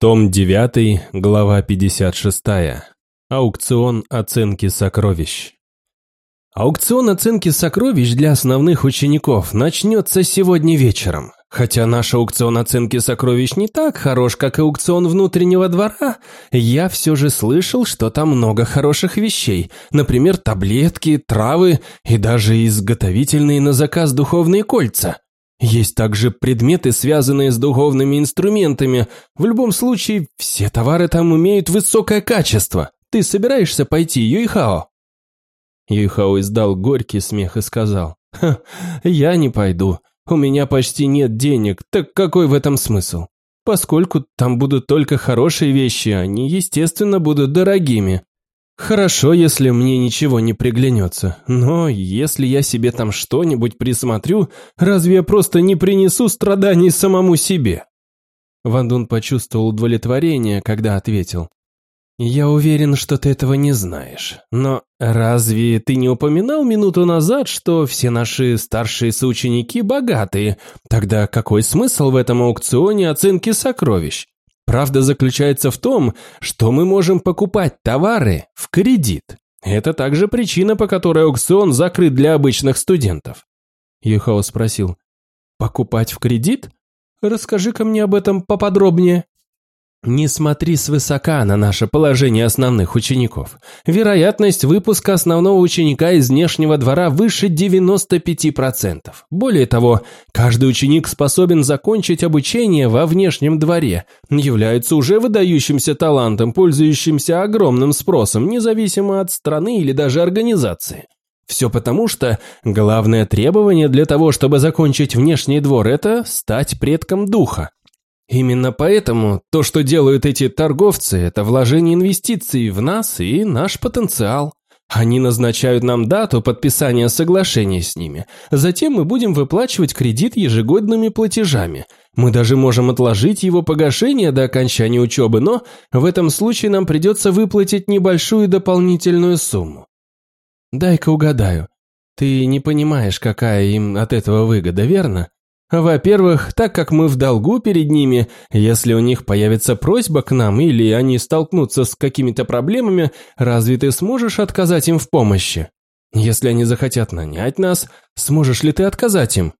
Том 9, глава 56. Аукцион оценки сокровищ. Аукцион оценки сокровищ для основных учеников начнется сегодня вечером. Хотя наш аукцион оценки сокровищ не так хорош, как аукцион внутреннего двора, я все же слышал, что там много хороших вещей. Например, таблетки, травы и даже изготовительные на заказ духовные кольца. Есть также предметы, связанные с духовными инструментами. В любом случае, все товары там имеют высокое качество. Ты собираешься пойти, Юйхао?» Юйхао издал горький смех и сказал, «Ха, я не пойду. У меня почти нет денег, так какой в этом смысл? Поскольку там будут только хорошие вещи, они, естественно, будут дорогими. Хорошо, если мне ничего не приглянется, но если я себе там что-нибудь присмотрю, разве я просто не принесу страданий самому себе? Ван Дун почувствовал удовлетворение, когда ответил. «Я уверен, что ты этого не знаешь. Но разве ты не упоминал минуту назад, что все наши старшие соученики богатые? Тогда какой смысл в этом аукционе оценки сокровищ? Правда заключается в том, что мы можем покупать товары в кредит. Это также причина, по которой аукцион закрыт для обычных студентов. Юхао спросил, «Покупать в кредит? Расскажи-ка мне об этом поподробнее». Не смотри свысока на наше положение основных учеников. Вероятность выпуска основного ученика из внешнего двора выше 95%. Более того, каждый ученик способен закончить обучение во внешнем дворе, является уже выдающимся талантом, пользующимся огромным спросом, независимо от страны или даже организации. Все потому, что главное требование для того, чтобы закончить внешний двор, это стать предком духа. Именно поэтому то, что делают эти торговцы, это вложение инвестиций в нас и наш потенциал. Они назначают нам дату подписания соглашения с ними. Затем мы будем выплачивать кредит ежегодными платежами. Мы даже можем отложить его погашение до окончания учебы, но в этом случае нам придется выплатить небольшую дополнительную сумму. Дай-ка угадаю. Ты не понимаешь, какая им от этого выгода, верно? Во-первых, так как мы в долгу перед ними, если у них появится просьба к нам или они столкнутся с какими-то проблемами, разве ты сможешь отказать им в помощи? Если они захотят нанять нас, сможешь ли ты отказать им?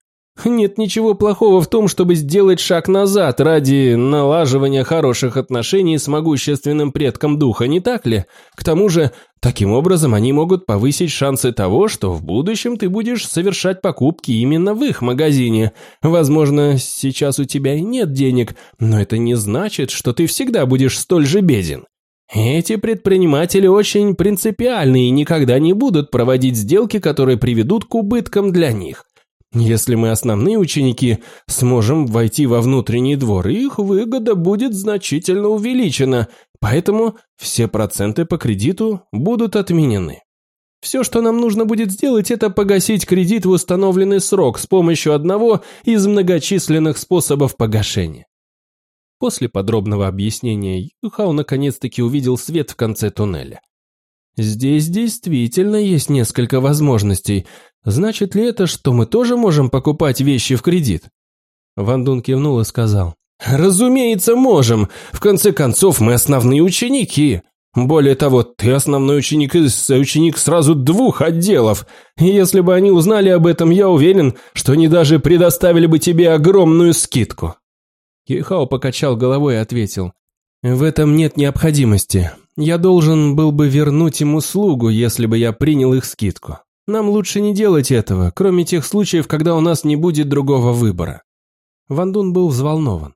Нет ничего плохого в том, чтобы сделать шаг назад ради налаживания хороших отношений с могущественным предком духа, не так ли? К тому же, таким образом они могут повысить шансы того, что в будущем ты будешь совершать покупки именно в их магазине. Возможно, сейчас у тебя и нет денег, но это не значит, что ты всегда будешь столь же беден. Эти предприниматели очень принципиальны и никогда не будут проводить сделки, которые приведут к убыткам для них. Если мы основные ученики сможем войти во внутренний двор, их выгода будет значительно увеличена, поэтому все проценты по кредиту будут отменены. Все, что нам нужно будет сделать, это погасить кредит в установленный срок с помощью одного из многочисленных способов погашения. После подробного объяснения Юхау наконец-таки увидел свет в конце туннеля. Здесь действительно есть несколько возможностей. Значит ли это, что мы тоже можем покупать вещи в кредит? Ван Дун кивнул и сказал. Разумеется, можем. В конце концов, мы основные ученики. Более того, ты основной ученик и ученик сразу двух отделов. И если бы они узнали об этом, я уверен, что они даже предоставили бы тебе огромную скидку. Юйхао покачал головой и ответил. В этом нет необходимости. Я должен был бы вернуть им услугу, если бы я принял их скидку. Нам лучше не делать этого, кроме тех случаев, когда у нас не будет другого выбора. Ван Дун был взволнован.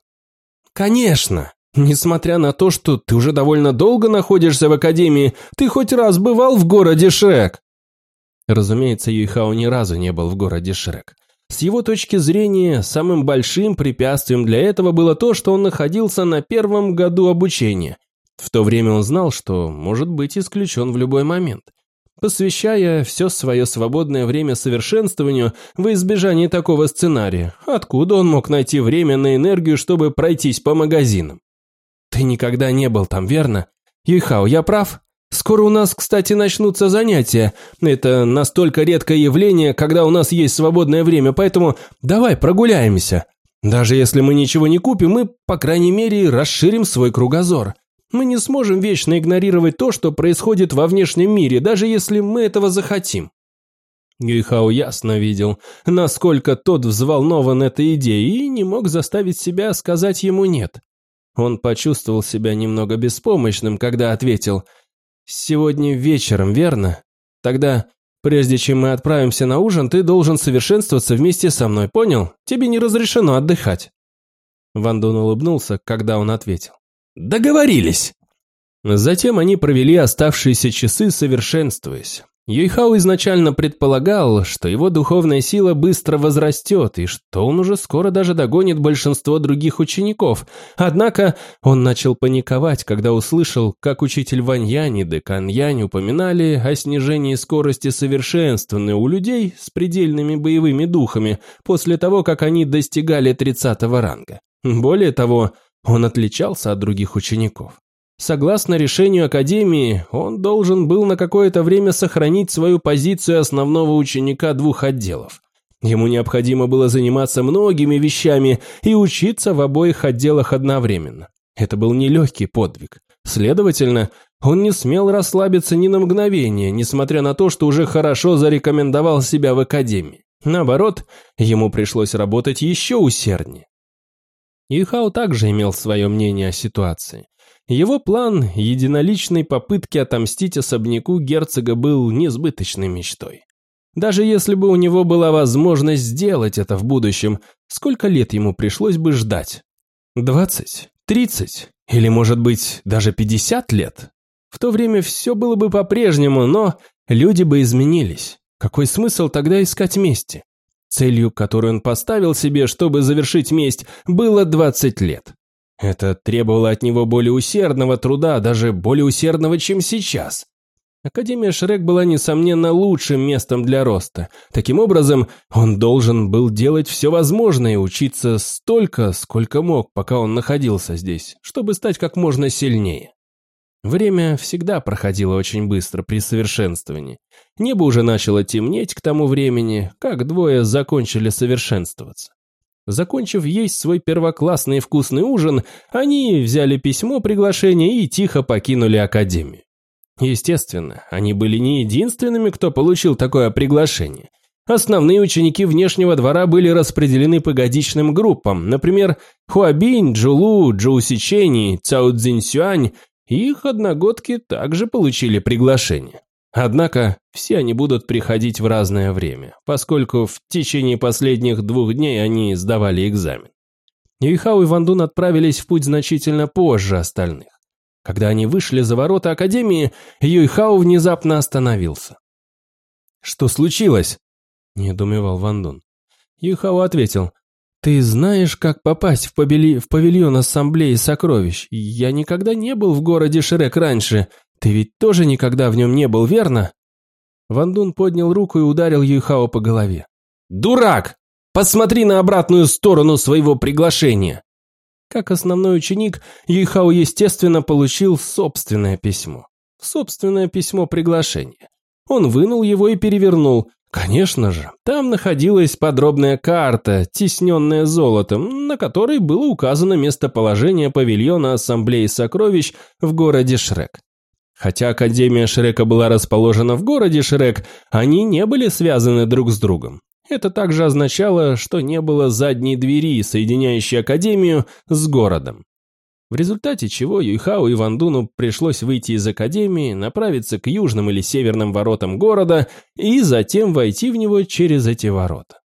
Конечно! Несмотря на то, что ты уже довольно долго находишься в Академии, ты хоть раз бывал в городе Шрек? Разумеется, Юйхао ни разу не был в городе Шрек. С его точки зрения, самым большим препятствием для этого было то, что он находился на первом году обучения, в то время он знал, что может быть исключен в любой момент. Посвящая все свое свободное время совершенствованию в избежании такого сценария, откуда он мог найти время на энергию, чтобы пройтись по магазинам? Ты никогда не был там, верно? Юйхао, я прав? Скоро у нас, кстати, начнутся занятия. Это настолько редкое явление, когда у нас есть свободное время, поэтому давай прогуляемся. Даже если мы ничего не купим, мы, по крайней мере, расширим свой кругозор. Мы не сможем вечно игнорировать то, что происходит во внешнем мире, даже если мы этого захотим. Юйхао ясно видел, насколько тот взволнован этой идеей и не мог заставить себя сказать ему «нет». Он почувствовал себя немного беспомощным, когда ответил «Сегодня вечером, верно? Тогда, прежде чем мы отправимся на ужин, ты должен совершенствоваться вместе со мной, понял? Тебе не разрешено отдыхать». Ван Дун улыбнулся, когда он ответил «Договорились!» Затем они провели оставшиеся часы, совершенствуясь. Юйхао изначально предполагал, что его духовная сила быстро возрастет и что он уже скоро даже догонит большинство других учеников. Однако он начал паниковать, когда услышал, как учитель Ваньянь и Декан Янь упоминали о снижении скорости совершенствования у людей с предельными боевыми духами после того, как они достигали 30 ранга. Более того, он отличался от других учеников. Согласно решению Академии, он должен был на какое-то время сохранить свою позицию основного ученика двух отделов. Ему необходимо было заниматься многими вещами и учиться в обоих отделах одновременно. Это был нелегкий подвиг. Следовательно, он не смел расслабиться ни на мгновение, несмотря на то, что уже хорошо зарекомендовал себя в Академии. Наоборот, ему пришлось работать еще усерднее. Ихау также имел свое мнение о ситуации. Его план единоличной попытки отомстить особняку герцога был несбыточной мечтой. Даже если бы у него была возможность сделать это в будущем, сколько лет ему пришлось бы ждать? Двадцать? Тридцать? Или, может быть, даже пятьдесят лет? В то время все было бы по-прежнему, но люди бы изменились. Какой смысл тогда искать мести? Целью, которую он поставил себе, чтобы завершить месть, было двадцать лет. Это требовало от него более усердного труда, даже более усердного, чем сейчас. Академия Шрек была, несомненно, лучшим местом для роста. Таким образом, он должен был делать все возможное и учиться столько, сколько мог, пока он находился здесь, чтобы стать как можно сильнее. Время всегда проходило очень быстро при совершенствовании. Небо уже начало темнеть к тому времени, как двое закончили совершенствоваться. Закончив есть свой первоклассный вкусный ужин, они взяли письмо приглашения и тихо покинули академию. Естественно, они были не единственными, кто получил такое приглашение. Основные ученики внешнего двора были распределены по годичным группам, например, Хуабинь, Джулу, Джоу Цао Цзиньсюань. Их одногодки также получили приглашение. Однако все они будут приходить в разное время, поскольку в течение последних двух дней они сдавали экзамен. Юйхао и Вандун отправились в путь значительно позже остальных. Когда они вышли за ворота Академии, Юйхао внезапно остановился. «Что случилось?» – недоумевал Вандун. Юйхао ответил, «Ты знаешь, как попасть в, павили... в павильон Ассамблеи Сокровищ? Я никогда не был в городе Шрек раньше. Ты ведь тоже никогда в нем не был, верно?» Ван Дун поднял руку и ударил Юйхао по голове. «Дурак! Посмотри на обратную сторону своего приглашения!» Как основной ученик, Юйхао, естественно, получил собственное письмо. Собственное письмо приглашения. Он вынул его и перевернул. Конечно же, там находилась подробная карта, тесненная золотом, на которой было указано местоположение павильона Ассамблеи Сокровищ в городе Шрек. Хотя Академия Шрека была расположена в городе Шрек, они не были связаны друг с другом. Это также означало, что не было задней двери, соединяющей Академию с городом. В результате чего Юйхао и Вандуну пришлось выйти из Академии, направиться к южным или северным воротам города и затем войти в него через эти ворота.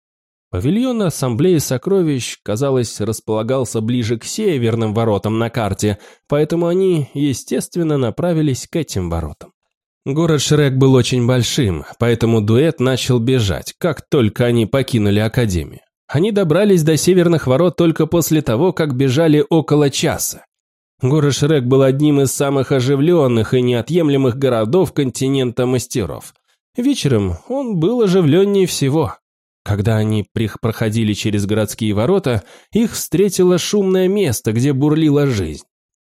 Павильон Ассамблеи Сокровищ, казалось, располагался ближе к северным воротам на карте, поэтому они, естественно, направились к этим воротам. Город Шрек был очень большим, поэтому дуэт начал бежать, как только они покинули Академию. Они добрались до северных ворот только после того, как бежали около часа. Город Шрек был одним из самых оживленных и неотъемлемых городов континента мастеров. Вечером он был оживленнее всего. Когда они проходили через городские ворота, их встретило шумное место, где бурлила жизнь.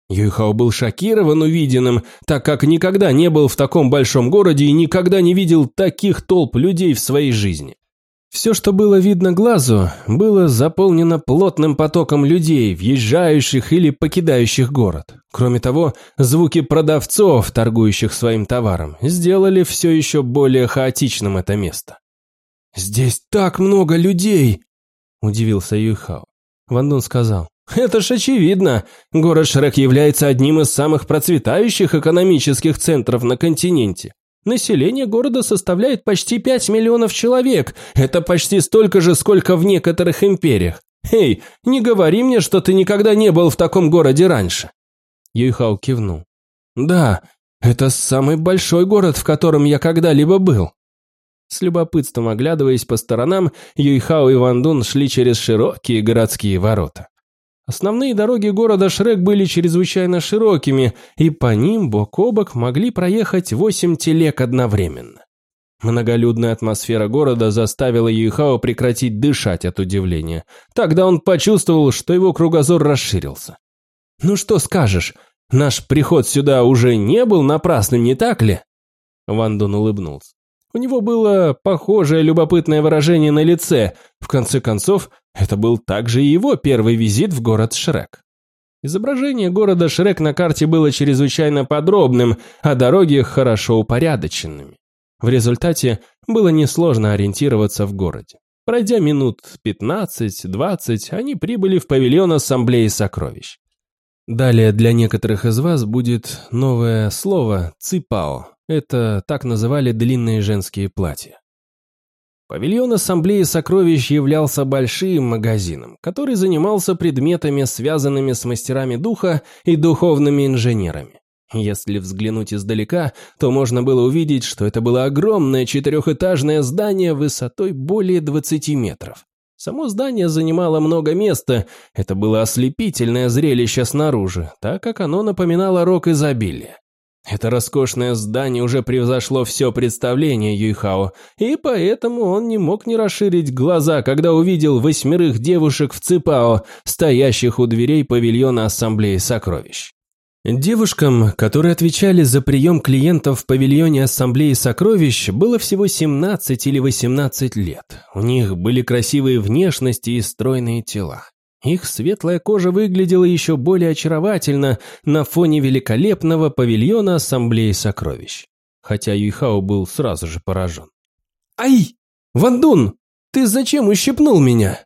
Юйхао был шокирован увиденным, так как никогда не был в таком большом городе и никогда не видел таких толп людей в своей жизни. Все, что было видно глазу, было заполнено плотным потоком людей, въезжающих или покидающих город. Кроме того, звуки продавцов, торгующих своим товаром, сделали все еще более хаотичным это место. «Здесь так много людей!» – удивился Юйхао. Ван Дун сказал, «Это ж очевидно. Город Шрек является одним из самых процветающих экономических центров на континенте. Население города составляет почти 5 миллионов человек. Это почти столько же, сколько в некоторых империях. Эй, не говори мне, что ты никогда не был в таком городе раньше. Юйхао кивнул. Да, это самый большой город, в котором я когда-либо был. С любопытством оглядываясь по сторонам, Юйхао и Ван Дун шли через широкие городские ворота. Основные дороги города Шрек были чрезвычайно широкими, и по ним бок о бок могли проехать восемь телег одновременно. Многолюдная атмосфера города заставила Юйхао прекратить дышать от удивления. Тогда он почувствовал, что его кругозор расширился. «Ну что скажешь, наш приход сюда уже не был напрасным, не так ли?» Ван Дун улыбнулся. У него было похожее любопытное выражение на лице. В конце концов, это был также и его первый визит в город Шрек. Изображение города Шрек на карте было чрезвычайно подробным, а дороги хорошо упорядоченными. В результате было несложно ориентироваться в городе. Пройдя минут 15-20, они прибыли в павильон Ассамблеи Сокровищ. Далее для некоторых из вас будет новое слово «ципао», это так называли длинные женские платья. Павильон Ассамблеи Сокровищ являлся большим магазином, который занимался предметами, связанными с мастерами духа и духовными инженерами. Если взглянуть издалека, то можно было увидеть, что это было огромное четырехэтажное здание высотой более 20 метров. Само здание занимало много места, это было ослепительное зрелище снаружи, так как оно напоминало рок изобилия. Это роскошное здание уже превзошло все представление Юйхао, и поэтому он не мог не расширить глаза, когда увидел восьмерых девушек в Ципао, стоящих у дверей павильона Ассамблеи Сокровищ. Девушкам, которые отвечали за прием клиентов в павильоне Ассамблеи Сокровищ, было всего 17 или 18 лет. У них были красивые внешности и стройные тела. Их светлая кожа выглядела еще более очаровательно на фоне великолепного павильона Ассамблеи Сокровищ. Хотя Юйхао был сразу же поражен. «Ай! Вандун! Ты зачем ущипнул меня?»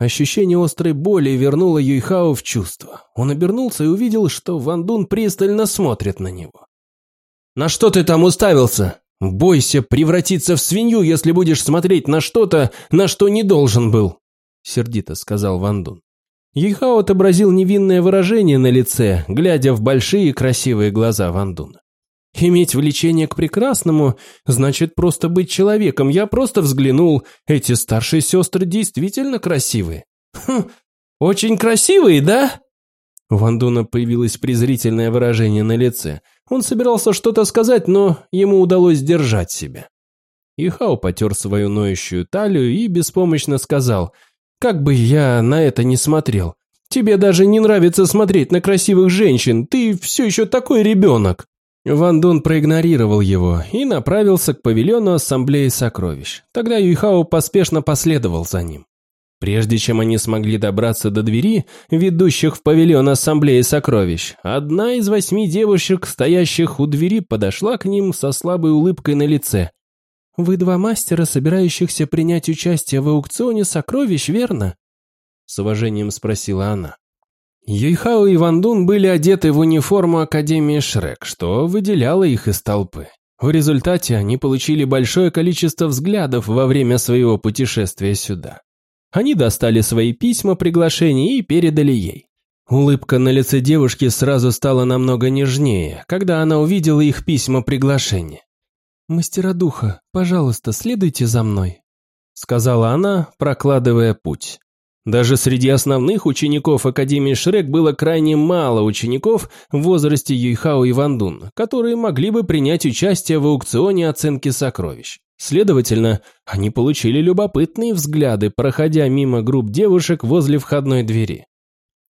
Ощущение острой боли вернуло Юйхао в чувство. Он обернулся и увидел, что Вандун пристально смотрит на него. «На что ты там уставился? Бойся превратиться в свинью, если будешь смотреть на что-то, на что не должен был», — сердито сказал Вандун. Юйхао отобразил невинное выражение на лице, глядя в большие красивые глаза Вандуна. «Иметь влечение к прекрасному значит просто быть человеком. Я просто взглянул. Эти старшие сестры действительно красивые». «Хм, очень красивые, да?» У Вандуна появилось презрительное выражение на лице. Он собирался что-то сказать, но ему удалось сдержать себя. Ихао потер свою ноющую талию и беспомощно сказал – как бы я на это не смотрел. Тебе даже не нравится смотреть на красивых женщин, ты все еще такой ребенок». Ван Дун проигнорировал его и направился к павильону Ассамблеи Сокровищ. Тогда Юйхао поспешно последовал за ним. Прежде чем они смогли добраться до двери, ведущих в павильон Ассамблеи Сокровищ, одна из восьми девушек, стоящих у двери, подошла к ним со слабой улыбкой на лице. «Вы два мастера, собирающихся принять участие в аукционе сокровищ, верно?» С уважением спросила она. Юйхао и Вандун были одеты в униформу Академии Шрек, что выделяло их из толпы. В результате они получили большое количество взглядов во время своего путешествия сюда. Они достали свои письма приглашений и передали ей. Улыбка на лице девушки сразу стала намного нежнее, когда она увидела их письма приглашения. «Мастера духа, пожалуйста, следуйте за мной», — сказала она, прокладывая путь. Даже среди основных учеников Академии Шрек было крайне мало учеников в возрасте Юйхао и Вандун, которые могли бы принять участие в аукционе оценки сокровищ. Следовательно, они получили любопытные взгляды, проходя мимо групп девушек возле входной двери.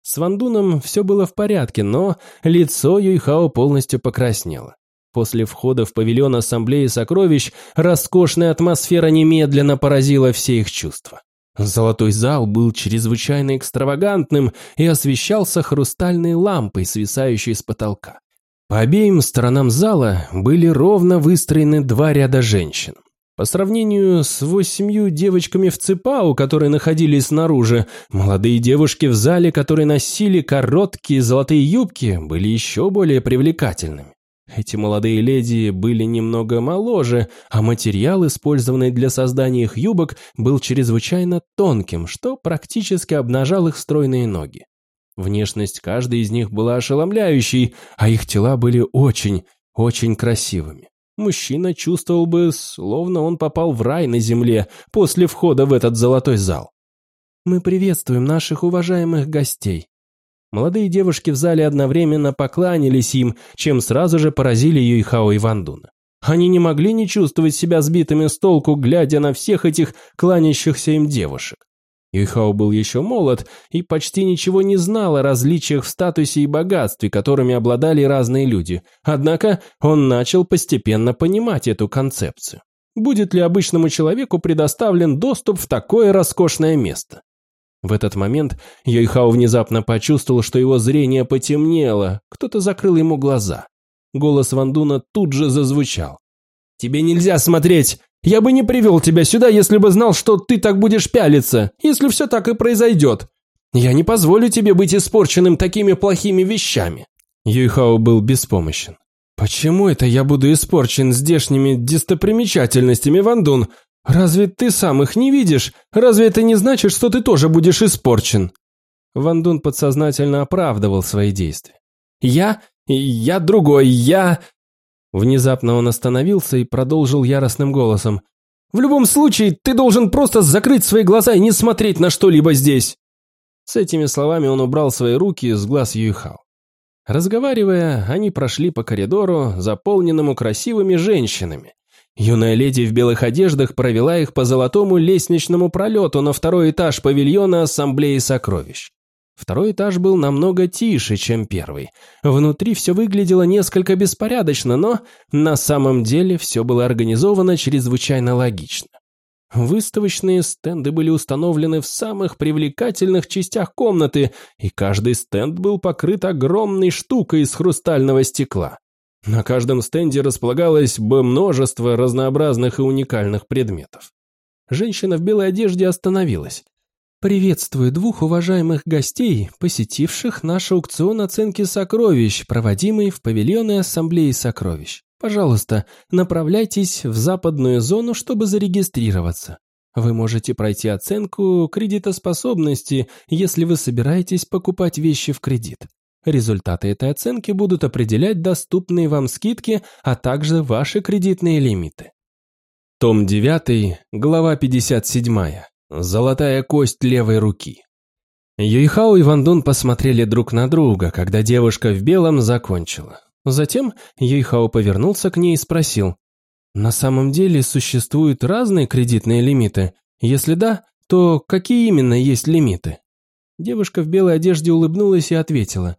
С Вандуном все было в порядке, но лицо Юйхао полностью покраснело. После входа в павильон Ассамблеи Сокровищ роскошная атмосфера немедленно поразила все их чувства. Золотой зал был чрезвычайно экстравагантным и освещался хрустальной лампой, свисающей с потолка. По обеим сторонам зала были ровно выстроены два ряда женщин. По сравнению с восемью девочками в Цепау, которые находились снаружи, молодые девушки в зале, которые носили короткие золотые юбки, были еще более привлекательными. Эти молодые леди были немного моложе, а материал, использованный для создания их юбок, был чрезвычайно тонким, что практически обнажал их стройные ноги. Внешность каждой из них была ошеломляющей, а их тела были очень, очень красивыми. Мужчина чувствовал бы, словно он попал в рай на земле после входа в этот золотой зал. «Мы приветствуем наших уважаемых гостей», Молодые девушки в зале одновременно покланялись им, чем сразу же поразили Юйхао и Вандуна. Они не могли не чувствовать себя сбитыми с толку, глядя на всех этих кланящихся им девушек. Юйхао был еще молод и почти ничего не знал о различиях в статусе и богатстве, которыми обладали разные люди, однако он начал постепенно понимать эту концепцию. Будет ли обычному человеку предоставлен доступ в такое роскошное место? В этот момент Йойхао внезапно почувствовал, что его зрение потемнело, кто-то закрыл ему глаза. Голос Вандуна тут же зазвучал. «Тебе нельзя смотреть! Я бы не привел тебя сюда, если бы знал, что ты так будешь пялиться, если все так и произойдет. Я не позволю тебе быть испорченным такими плохими вещами». Юйхао был беспомощен. «Почему это я буду испорчен здешними достопримечательностями, Вандун? «Разве ты сам их не видишь? Разве это не значит, что ты тоже будешь испорчен?» Ван Дун подсознательно оправдывал свои действия. «Я? Я другой, я...» Внезапно он остановился и продолжил яростным голосом. «В любом случае, ты должен просто закрыть свои глаза и не смотреть на что-либо здесь!» С этими словами он убрал свои руки с глаз Юйхао. Разговаривая, они прошли по коридору, заполненному красивыми женщинами, Юная леди в белых одеждах провела их по золотому лестничному пролету на второй этаж павильона Ассамблеи Сокровищ. Второй этаж был намного тише, чем первый. Внутри все выглядело несколько беспорядочно, но на самом деле все было организовано чрезвычайно логично. Выставочные стенды были установлены в самых привлекательных частях комнаты, и каждый стенд был покрыт огромной штукой из хрустального стекла. На каждом стенде располагалось бы множество разнообразных и уникальных предметов. Женщина в белой одежде остановилась. «Приветствую двух уважаемых гостей, посетивших наш аукцион оценки сокровищ, проводимый в павильоне Ассамблеи сокровищ. Пожалуйста, направляйтесь в западную зону, чтобы зарегистрироваться. Вы можете пройти оценку кредитоспособности, если вы собираетесь покупать вещи в кредит. Результаты этой оценки будут определять доступные вам скидки, а также ваши кредитные лимиты. Том 9, глава 57. Золотая кость левой руки. Юйхао и Ван Дун посмотрели друг на друга, когда девушка в белом закончила. Затем Юйхао повернулся к ней и спросил, «На самом деле существуют разные кредитные лимиты? Если да, то какие именно есть лимиты?» Девушка в белой одежде улыбнулась и ответила,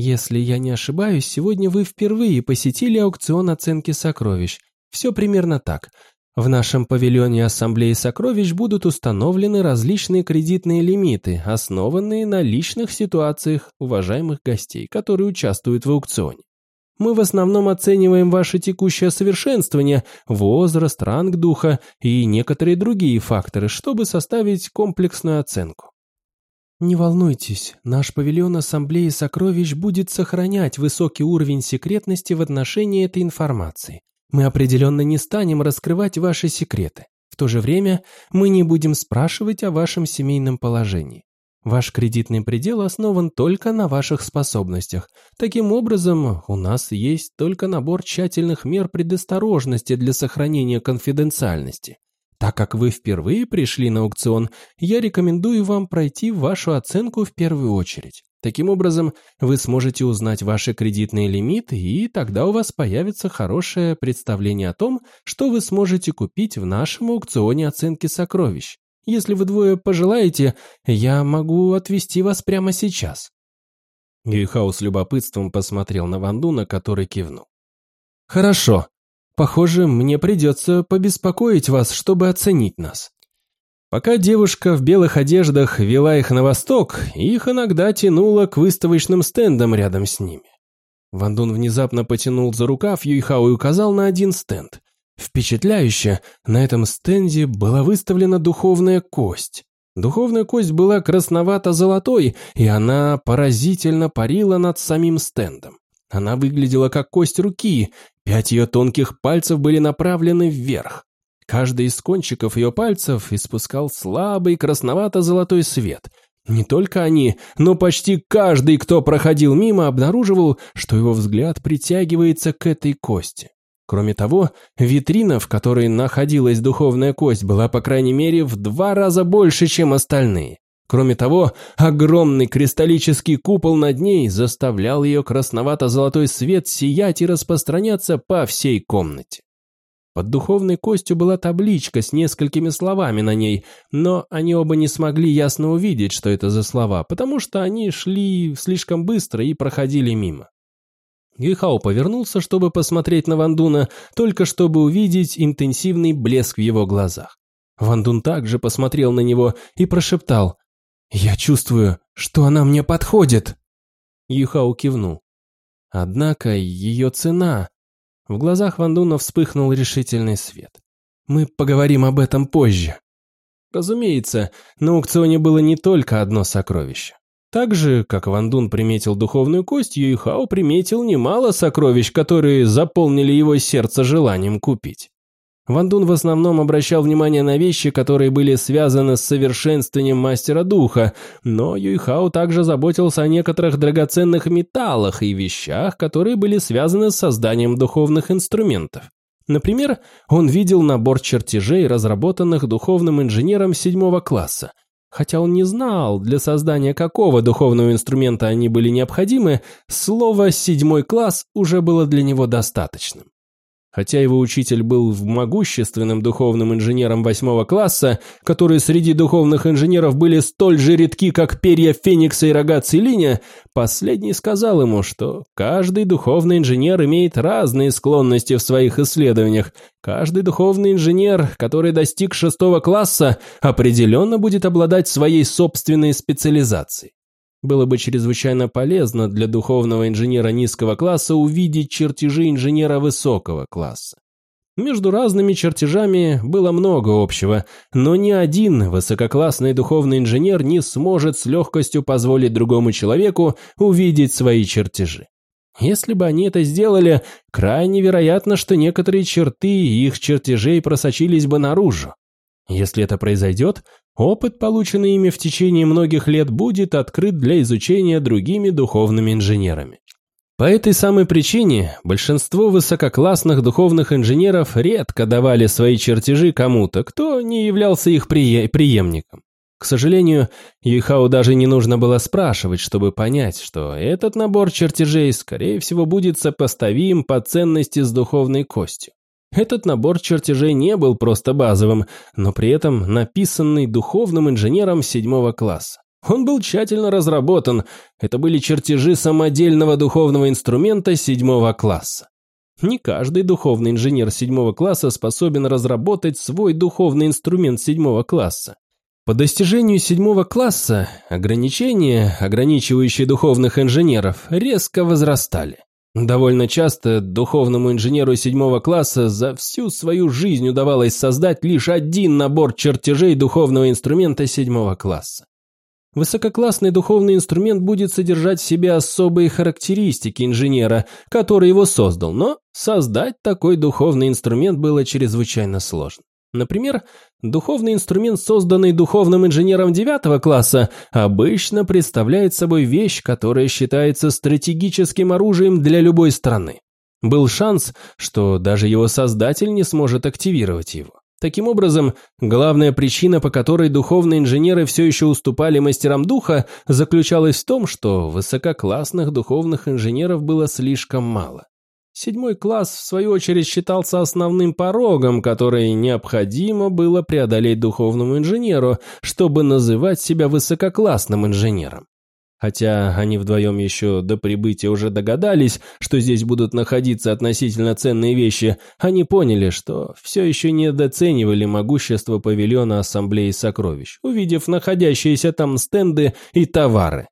если я не ошибаюсь, сегодня вы впервые посетили аукцион оценки сокровищ. Все примерно так. В нашем павильоне Ассамблеи сокровищ будут установлены различные кредитные лимиты, основанные на личных ситуациях уважаемых гостей, которые участвуют в аукционе. Мы в основном оцениваем ваше текущее совершенствование, возраст, ранг духа и некоторые другие факторы, чтобы составить комплексную оценку. Не волнуйтесь, наш павильон Ассамблеи Сокровищ будет сохранять высокий уровень секретности в отношении этой информации. Мы определенно не станем раскрывать ваши секреты. В то же время мы не будем спрашивать о вашем семейном положении. Ваш кредитный предел основан только на ваших способностях. Таким образом, у нас есть только набор тщательных мер предосторожности для сохранения конфиденциальности. Так как вы впервые пришли на аукцион, я рекомендую вам пройти вашу оценку в первую очередь. Таким образом, вы сможете узнать ваши кредитные лимиты, и тогда у вас появится хорошее представление о том, что вы сможете купить в нашем аукционе оценки сокровищ. Если вы двое пожелаете, я могу отвезти вас прямо сейчас». Гейхау с любопытством посмотрел на Вандуна, который кивнул. Хорошо. Похоже, мне придется побеспокоить вас, чтобы оценить нас. Пока девушка в белых одеждах вела их на восток, их иногда тянуло к выставочным стендам рядом с ними. Вандун внезапно потянул за рукав Юйхао и указал на один стенд. Впечатляюще, на этом стенде была выставлена духовная кость. Духовная кость была красновато-золотой, и она поразительно парила над самим стендом. Она выглядела как кость руки, пять ее тонких пальцев были направлены вверх. Каждый из кончиков ее пальцев испускал слабый красновато-золотой свет. Не только они, но почти каждый, кто проходил мимо, обнаруживал, что его взгляд притягивается к этой кости. Кроме того, витрина, в которой находилась духовная кость, была по крайней мере в два раза больше, чем остальные. Кроме того, огромный кристаллический купол над ней заставлял ее красновато-золотой свет сиять и распространяться по всей комнате. Под духовной костью была табличка с несколькими словами на ней, но они оба не смогли ясно увидеть, что это за слова, потому что они шли слишком быстро и проходили мимо. Гюйхао повернулся, чтобы посмотреть на Вандуна, только чтобы увидеть интенсивный блеск в его глазах. Вандун также посмотрел на него и прошептал «Я чувствую, что она мне подходит!» Юхао кивнул. Однако ее цена... В глазах Вандуна вспыхнул решительный свет. «Мы поговорим об этом позже». Разумеется, на аукционе было не только одно сокровище. Так же, как Ван Дун приметил духовную кость, Юйхао приметил немало сокровищ, которые заполнили его сердце желанием купить. Ван Дун в основном обращал внимание на вещи, которые были связаны с совершенствованием мастера духа, но Юйхао также заботился о некоторых драгоценных металлах и вещах, которые были связаны с созданием духовных инструментов. Например, он видел набор чертежей, разработанных духовным инженером седьмого класса – Хотя он не знал, для создания какого духовного инструмента они были необходимы, слово «седьмой класс» уже было для него достаточным. Хотя его учитель был могущественным духовным инженером восьмого класса, которые среди духовных инженеров были столь же редки, как перья Феникса и рога Целиня, последний сказал ему, что каждый духовный инженер имеет разные склонности в своих исследованиях. Каждый духовный инженер, который достиг шестого класса, определенно будет обладать своей собственной специализацией. Было бы чрезвычайно полезно для духовного инженера низкого класса увидеть чертежи инженера высокого класса. Между разными чертежами было много общего, но ни один высококлассный духовный инженер не сможет с легкостью позволить другому человеку увидеть свои чертежи. Если бы они это сделали, крайне вероятно, что некоторые черты их чертежей просочились бы наружу. Если это произойдет, опыт, полученный ими в течение многих лет, будет открыт для изучения другими духовными инженерами. По этой самой причине большинство высококлассных духовных инженеров редко давали свои чертежи кому-то, кто не являлся их преемником. К сожалению, Юйхау даже не нужно было спрашивать, чтобы понять, что этот набор чертежей, скорее всего, будет сопоставим по ценности с духовной костью. Этот набор чертежей не был просто базовым, но при этом написанный духовным инженером седьмого класса. Он был тщательно разработан, это были чертежи самодельного духовного инструмента седьмого класса. Не каждый духовный инженер седьмого класса способен разработать свой духовный инструмент седьмого класса. По достижению седьмого класса ограничения, ограничивающие духовных инженеров, резко возрастали. Довольно часто духовному инженеру седьмого класса за всю свою жизнь удавалось создать лишь один набор чертежей духовного инструмента седьмого класса. Высококлассный духовный инструмент будет содержать в себе особые характеристики инженера, который его создал, но создать такой духовный инструмент было чрезвычайно сложно. Например, духовный инструмент, созданный духовным инженером девятого класса, обычно представляет собой вещь, которая считается стратегическим оружием для любой страны. Был шанс, что даже его создатель не сможет активировать его. Таким образом, главная причина, по которой духовные инженеры все еще уступали мастерам духа, заключалась в том, что высококлассных духовных инженеров было слишком мало. Седьмой класс, в свою очередь, считался основным порогом, который необходимо было преодолеть духовному инженеру, чтобы называть себя высококлассным инженером. Хотя они вдвоем еще до прибытия уже догадались, что здесь будут находиться относительно ценные вещи, они поняли, что все еще недооценивали могущество павильона Ассамблеи Сокровищ, увидев находящиеся там стенды и товары.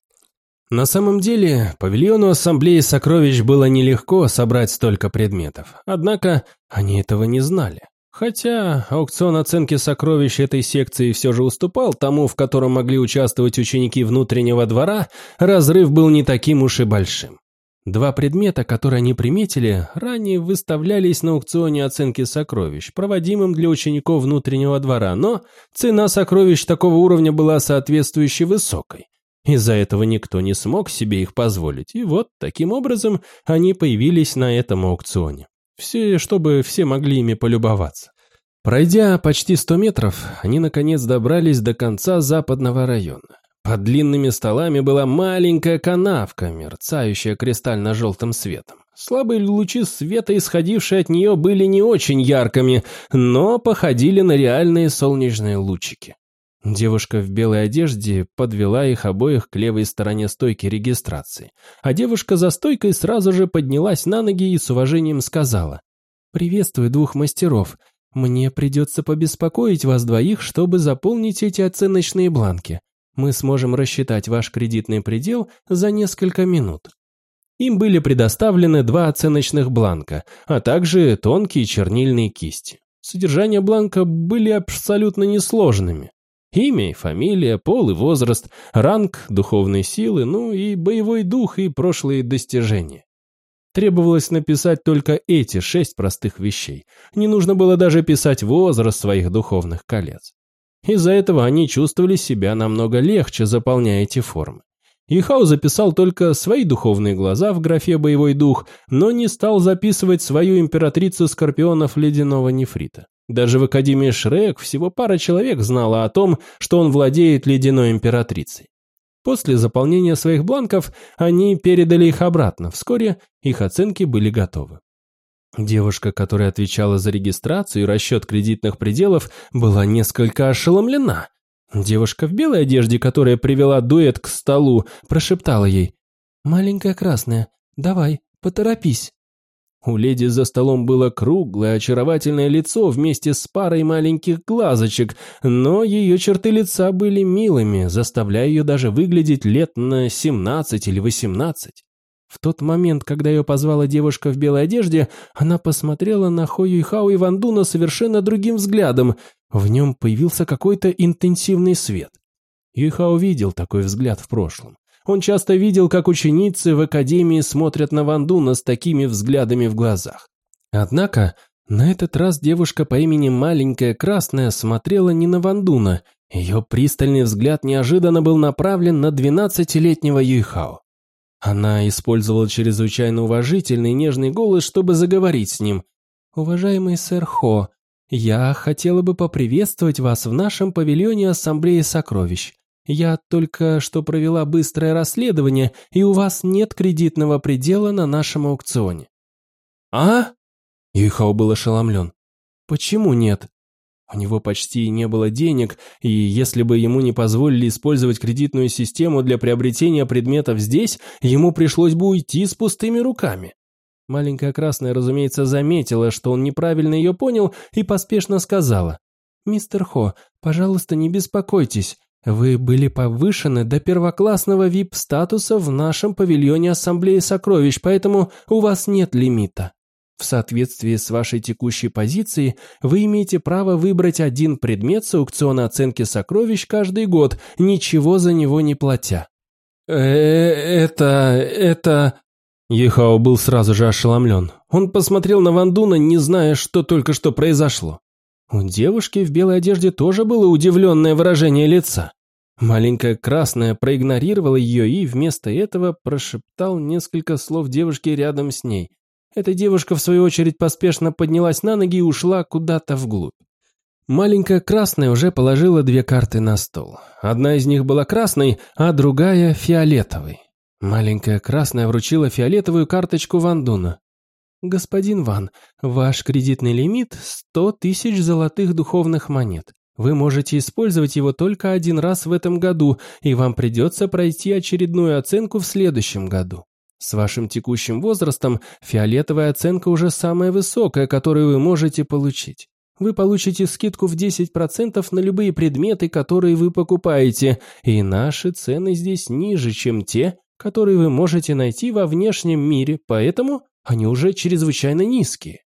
На самом деле, павильону Ассамблеи Сокровищ было нелегко собрать столько предметов, однако они этого не знали. Хотя аукцион оценки сокровищ этой секции все же уступал тому, в котором могли участвовать ученики внутреннего двора, разрыв был не таким уж и большим. Два предмета, которые они приметили, ранее выставлялись на аукционе оценки сокровищ, проводимым для учеников внутреннего двора, но цена сокровищ такого уровня была соответствующе высокой. Из-за этого никто не смог себе их позволить, и вот таким образом они появились на этом аукционе. Все, чтобы все могли ими полюбоваться. Пройдя почти сто метров, они наконец добрались до конца западного района. Под длинными столами была маленькая канавка, мерцающая кристально-желтым светом. Слабые лучи света, исходившие от нее, были не очень яркими, но походили на реальные солнечные лучики. Девушка в белой одежде подвела их обоих к левой стороне стойки регистрации, а девушка за стойкой сразу же поднялась на ноги и с уважением сказала «Приветствую двух мастеров. Мне придется побеспокоить вас двоих, чтобы заполнить эти оценочные бланки. Мы сможем рассчитать ваш кредитный предел за несколько минут». Им были предоставлены два оценочных бланка, а также тонкие чернильные кисти. Содержание бланка были абсолютно несложными. Имя и фамилия, пол и возраст, ранг, духовные силы, ну и боевой дух и прошлые достижения. Требовалось написать только эти шесть простых вещей. Не нужно было даже писать возраст своих духовных колец. Из-за этого они чувствовали себя намного легче, заполняя эти формы. Ихау записал только свои духовные глаза в графе «Боевой дух», но не стал записывать свою императрицу скорпионов ледяного нефрита. Даже в Академии Шрек всего пара человек знала о том, что он владеет ледяной императрицей. После заполнения своих бланков они передали их обратно. Вскоре их оценки были готовы. Девушка, которая отвечала за регистрацию и расчет кредитных пределов, была несколько ошеломлена. Девушка в белой одежде, которая привела дуэт к столу, прошептала ей «Маленькая красная, давай, поторопись». У леди за столом было круглое, очаровательное лицо вместе с парой маленьких глазочек, но ее черты лица были милыми, заставляя ее даже выглядеть лет на 17 или 18. В тот момент, когда ее позвала девушка в белой одежде, она посмотрела на Хо Юйхао и Вандуна совершенно другим взглядом. В нем появился какой-то интенсивный свет. Юйхао видел такой взгляд в прошлом. Он часто видел, как ученицы в академии смотрят на Вандуна с такими взглядами в глазах. Однако, на этот раз девушка по имени Маленькая Красная смотрела не на Вандуна, ее пристальный взгляд неожиданно был направлен на двенадцатилетнего Юйхао. Она использовала чрезвычайно уважительный нежный голос, чтобы заговорить с ним. «Уважаемый сэр Хо, я хотела бы поприветствовать вас в нашем павильоне Ассамблеи Сокровищ. Я только что провела быстрое расследование, и у вас нет кредитного предела на нашем аукционе». «А?» Юйхао был ошеломлен. «Почему нет?» У него почти не было денег, и если бы ему не позволили использовать кредитную систему для приобретения предметов здесь, ему пришлось бы уйти с пустыми руками. Маленькая красная, разумеется, заметила, что он неправильно ее понял, и поспешно сказала. «Мистер Хо, пожалуйста, не беспокойтесь. Вы были повышены до первоклассного VIP-статуса в нашем павильоне Ассамблеи Сокровищ, поэтому у вас нет лимита. В соответствии с вашей текущей позицией, вы имеете право выбрать один предмет с аукциона оценки сокровищ каждый год, ничего за него не платя. э это... это...» Ехао был сразу же ошеломлен. Он посмотрел на Вандуна, не зная, что только что произошло. У девушки в белой одежде тоже было удивленное выражение лица. Маленькая красная проигнорировала ее и вместо этого прошептал несколько слов девушке рядом с ней. Эта девушка, в свою очередь, поспешно поднялась на ноги и ушла куда-то вглубь. Маленькая красная уже положила две карты на стол. Одна из них была красной, а другая – фиолетовой. Маленькая красная вручила фиолетовую карточку Вандуна. «Господин Ван, ваш кредитный лимит – сто тысяч золотых духовных монет. Вы можете использовать его только один раз в этом году, и вам придется пройти очередную оценку в следующем году. С вашим текущим возрастом фиолетовая оценка уже самая высокая, которую вы можете получить. Вы получите скидку в 10% на любые предметы, которые вы покупаете, и наши цены здесь ниже, чем те, которые вы можете найти во внешнем мире, поэтому они уже чрезвычайно низкие.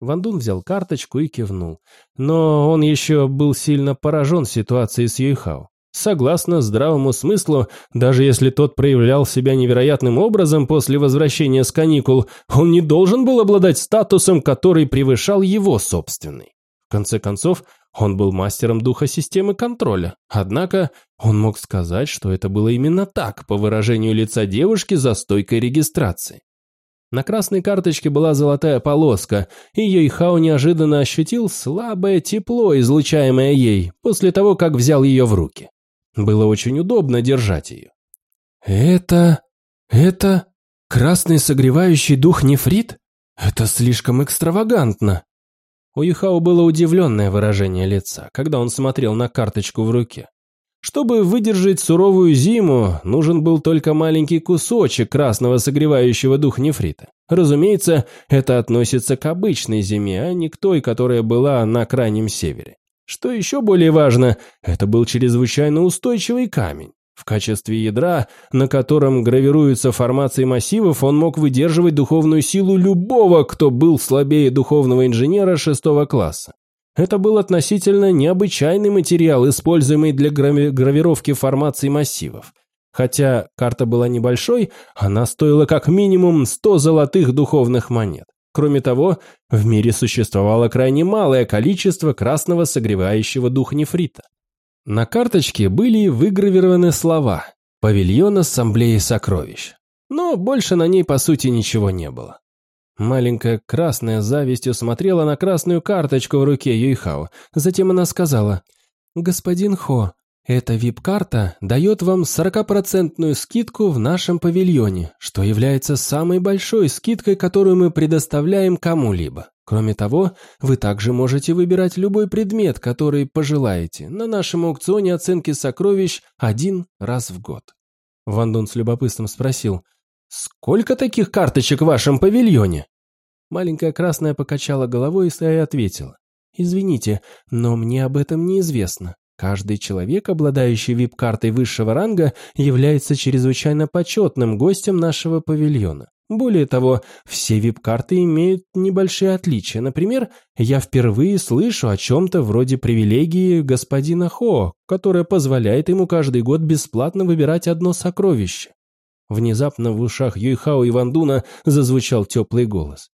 Вандун взял карточку и кивнул. Но он еще был сильно поражен ситуацией с Юйхао. Согласно здравому смыслу, даже если тот проявлял себя невероятным образом после возвращения с каникул, он не должен был обладать статусом, который превышал его собственный. В конце концов, он был мастером духа системы контроля. Однако он мог сказать, что это было именно так, по выражению лица девушки за стойкой регистрации. На красной карточке была золотая полоска, и Йойхао неожиданно ощутил слабое тепло, излучаемое ей, после того, как взял ее в руки. Было очень удобно держать ее. «Это... это... красный согревающий дух нефрит? Это слишком экстравагантно!» У Юхао было удивленное выражение лица, когда он смотрел на карточку в руке. Чтобы выдержать суровую зиму, нужен был только маленький кусочек красного согревающего дух нефрита. Разумеется, это относится к обычной зиме, а не к той, которая была на крайнем севере. Что еще более важно, это был чрезвычайно устойчивый камень. В качестве ядра, на котором гравируются формации массивов, он мог выдерживать духовную силу любого, кто был слабее духовного инженера шестого класса. Это был относительно необычайный материал, используемый для грави гравировки формаций массивов. Хотя карта была небольшой, она стоила как минимум 100 золотых духовных монет. Кроме того, в мире существовало крайне малое количество красного согревающего дух нефрита. На карточке были выгравированы слова «Павильон Ассамблеи Сокровищ», но больше на ней по сути ничего не было. Маленькая красная завистью смотрела на красную карточку в руке Юйхао. Затем она сказала, «Господин Хо, эта вип-карта дает вам 40% скидку в нашем павильоне, что является самой большой скидкой, которую мы предоставляем кому-либо. Кроме того, вы также можете выбирать любой предмет, который пожелаете, на нашем аукционе оценки сокровищ один раз в год». Ван Дун с любопытством спросил, «Сколько таких карточек в вашем павильоне?» Маленькая красная покачала головой и ответила. «Извините, но мне об этом неизвестно. Каждый человек, обладающий вип-картой высшего ранга, является чрезвычайно почетным гостем нашего павильона. Более того, все вип-карты имеют небольшие отличия. Например, я впервые слышу о чем-то вроде привилегии господина Хо, которая позволяет ему каждый год бесплатно выбирать одно сокровище. Внезапно в ушах Юйхао и Вандуна зазвучал теплый голос.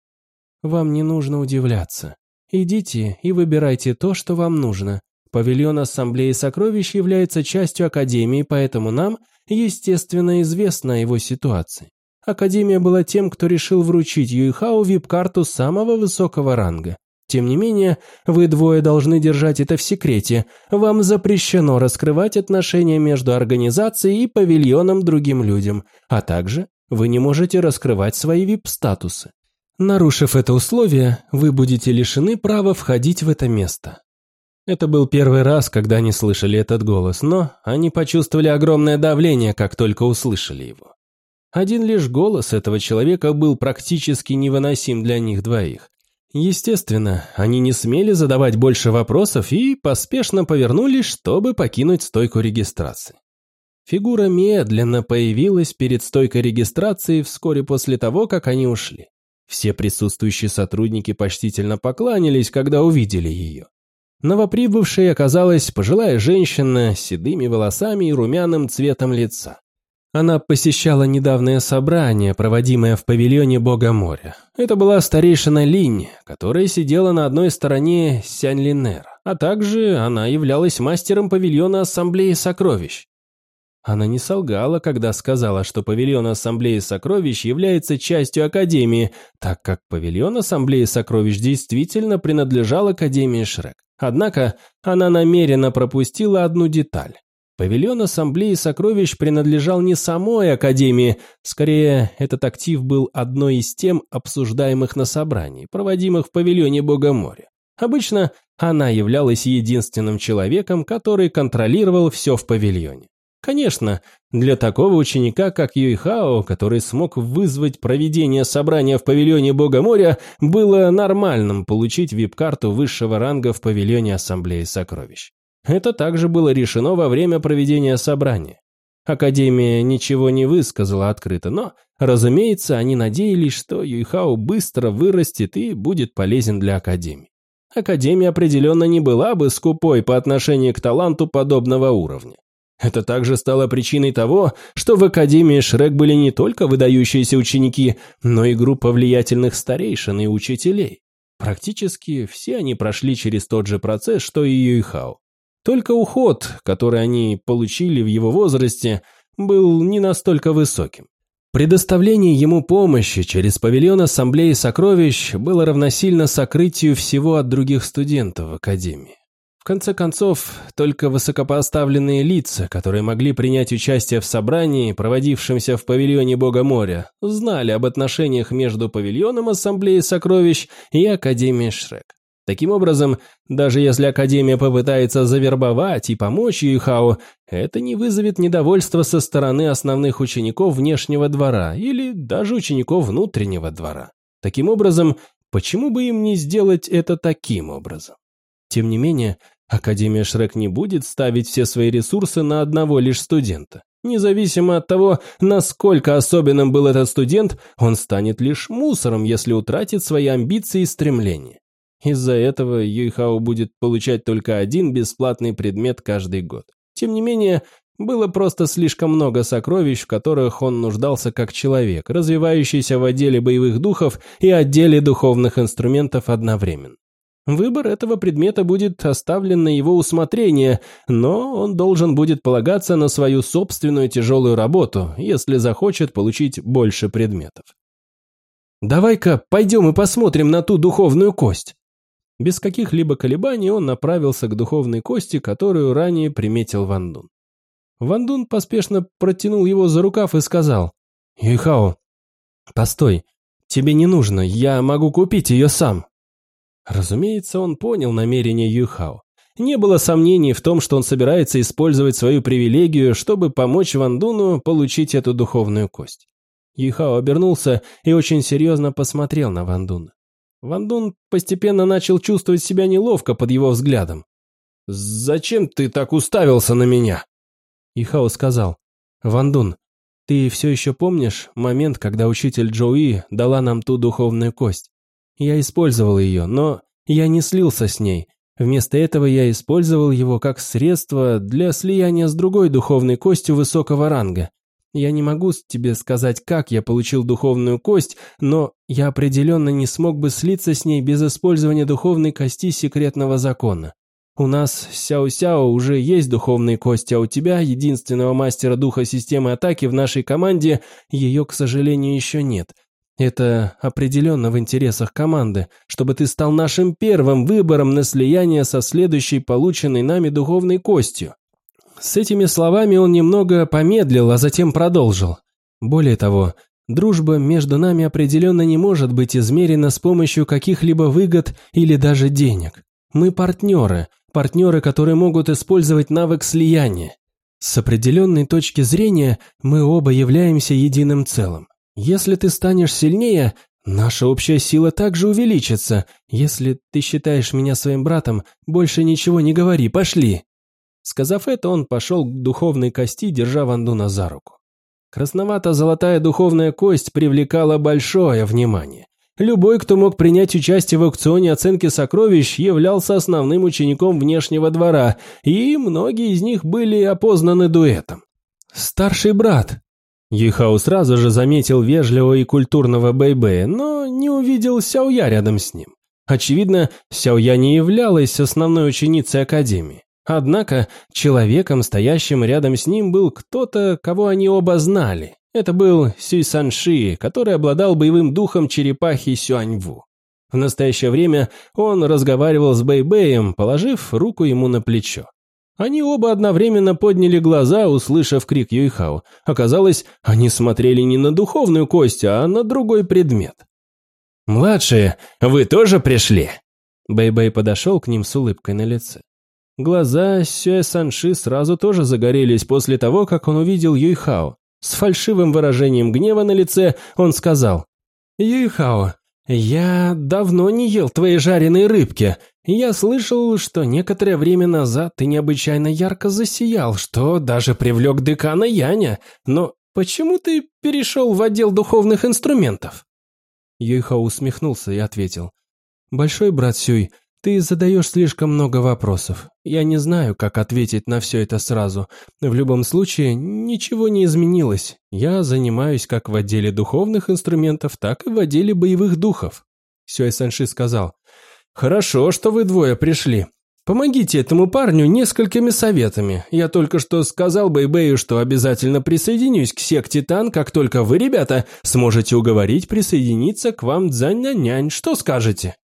«Вам не нужно удивляться. Идите и выбирайте то, что вам нужно. Павильон Ассамблеи Сокровищ является частью Академии, поэтому нам, естественно, известно о его ситуации. Академия была тем, кто решил вручить Юйхао вип-карту самого высокого ранга. Тем не менее, вы двое должны держать это в секрете. Вам запрещено раскрывать отношения между организацией и павильоном другим людям, а также вы не можете раскрывать свои вип-статусы. Нарушив это условие, вы будете лишены права входить в это место. Это был первый раз, когда они слышали этот голос, но они почувствовали огромное давление, как только услышали его. Один лишь голос этого человека был практически невыносим для них двоих. Естественно, они не смели задавать больше вопросов и поспешно повернулись, чтобы покинуть стойку регистрации. Фигура медленно появилась перед стойкой регистрации вскоре после того, как они ушли. Все присутствующие сотрудники почтительно покланялись, когда увидели ее. Новоприбывшей оказалась пожилая женщина с седыми волосами и румяным цветом лица. Она посещала недавнее собрание, проводимое в павильоне Бога моря. Это была старейшина Линь, которая сидела на одной стороне Сянь-Линер, а также она являлась мастером павильона Ассамблеи Сокровищ. Она не солгала, когда сказала, что павильон Ассамблеи Сокровищ является частью Академии, так как павильон Ассамблеи Сокровищ действительно принадлежал Академии Шрек. Однако она намеренно пропустила одну деталь. Павильон Ассамблеи Сокровищ принадлежал не самой Академии, скорее, этот актив был одной из тем, обсуждаемых на собрании, проводимых в павильоне Бога моря. Обычно она являлась единственным человеком, который контролировал все в павильоне. Конечно, для такого ученика, как Юйхао, который смог вызвать проведение собрания в павильоне Бога моря, было нормальным получить вип-карту высшего ранга в павильоне Ассамблеи Сокровищ. Это также было решено во время проведения собрания. Академия ничего не высказала открыто, но, разумеется, они надеялись, что Юйхао быстро вырастет и будет полезен для Академии. Академия определенно не была бы скупой по отношению к таланту подобного уровня. Это также стало причиной того, что в Академии Шрек были не только выдающиеся ученики, но и группа влиятельных старейшин и учителей. Практически все они прошли через тот же процесс, что и Юйхао. Только уход, который они получили в его возрасте, был не настолько высоким. Предоставление ему помощи через павильон Ассамблеи Сокровищ было равносильно сокрытию всего от других студентов в Академии конце концов, только высокопоставленные лица, которые могли принять участие в собрании, проводившемся в павильоне Бога моря, знали об отношениях между павильоном Ассамблеи Сокровищ и Академией Шрек. Таким образом, даже если Академия попытается завербовать и помочь Юйхао, это не вызовет недовольства со стороны основных учеников внешнего двора или даже учеников внутреннего двора. Таким образом, почему бы им не сделать это таким образом? Тем не менее, Академия Шрек не будет ставить все свои ресурсы на одного лишь студента. Независимо от того, насколько особенным был этот студент, он станет лишь мусором, если утратит свои амбиции и стремления. Из-за этого Юйхао будет получать только один бесплатный предмет каждый год. Тем не менее, было просто слишком много сокровищ, в которых он нуждался как человек, развивающийся в отделе боевых духов и отделе духовных инструментов одновременно. Выбор этого предмета будет оставлен на его усмотрение, но он должен будет полагаться на свою собственную тяжелую работу, если захочет получить больше предметов. «Давай-ка пойдем и посмотрим на ту духовную кость». Без каких-либо колебаний он направился к духовной кости, которую ранее приметил Ван Дун. Ван Дун поспешно протянул его за рукав и сказал, «Юйхао, постой, тебе не нужно, я могу купить ее сам». Разумеется, он понял намерение Юхао. Не было сомнений в том, что он собирается использовать свою привилегию, чтобы помочь Вандуну получить эту духовную кость. Юхао обернулся и очень серьезно посмотрел на Вандуна. Вандун постепенно начал чувствовать себя неловко под его взглядом. «Зачем ты так уставился на меня?» Юхао сказал. «Вандун, ты все еще помнишь момент, когда учитель Джоуи дала нам ту духовную кость? Я использовал ее, но я не слился с ней. Вместо этого я использовал его как средство для слияния с другой духовной костью высокого ранга. Я не могу тебе сказать, как я получил духовную кость, но я определенно не смог бы слиться с ней без использования духовной кости секретного закона. У нас Сяо-Сяо уже есть духовные кости, а у тебя, единственного мастера духа системы атаки в нашей команде, ее, к сожалению, еще нет – это определенно в интересах команды, чтобы ты стал нашим первым выбором на слияние со следующей полученной нами духовной костью. С этими словами он немного помедлил, а затем продолжил. Более того, дружба между нами определенно не может быть измерена с помощью каких-либо выгод или даже денег. Мы партнеры, партнеры, которые могут использовать навык слияния. С определенной точки зрения мы оба являемся единым целым. Если ты станешь сильнее, наша общая сила также увеличится. Если ты считаешь меня своим братом, больше ничего не говори, пошли». Сказав это, он пошел к духовной кости, держа Вандуна за руку. Красновато-золотая духовная кость привлекала большое внимание. Любой, кто мог принять участие в аукционе оценки сокровищ, являлся основным учеником внешнего двора, и многие из них были опознаны дуэтом. «Старший брат», Юйхао сразу же заметил вежливого и культурного Бэйбэя, но не увидел Сяоя рядом с ним. Очевидно, Сяоя не являлась основной ученицей Академии. Однако человеком, стоящим рядом с ним, был кто-то, кого они оба знали. Это был Сюй Санши, который обладал боевым духом черепахи Сюаньву. В настоящее время он разговаривал с Бэйбэем, положив руку ему на плечо. Они оба одновременно подняли глаза, услышав крик Юйхао. Оказалось, они смотрели не на духовную кость, а на другой предмет. «Младшие, вы тоже пришли?» Бэй-Бэй подошел к ним с улыбкой на лице. Глаза Сюэ Санши сразу тоже загорелись после того, как он увидел Юйхао. С фальшивым выражением гнева на лице он сказал, «Юйхао, я давно не ел твои жареные рыбки. Я слышал, что некоторое время назад ты необычайно ярко засиял, что даже привлек декана Яня. Но почему ты перешел в отдел духовных инструментов?» Юйхао усмехнулся и ответил, «Большой брат Сюй, ты задаешь слишком много вопросов. Я не знаю, как ответить на все это сразу. В любом случае, ничего не изменилось. Я занимаюсь как в отделе духовных инструментов, так и в отделе боевых духов. Сюэ Санши сказал, «Хорошо, что вы двое пришли. Помогите этому парню несколькими советами. Я только что сказал Бэйбэю, что обязательно присоединюсь к секте Тан, как только вы, ребята, сможете уговорить присоединиться к вам Дзань-нянь. Что скажете?»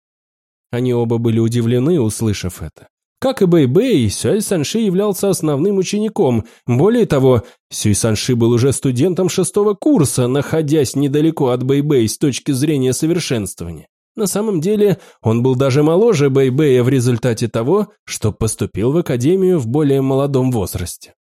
Они оба были удивлены, услышав это. Как и Бэй-Бэй, Сюй Санши являлся основным учеником. Более того, Сюй Санши был уже студентом шестого курса, находясь недалеко от Бэй-Бэй с точки зрения совершенствования. На самом деле, он был даже моложе Бэй-Бэя в результате того, что поступил в академию в более молодом возрасте.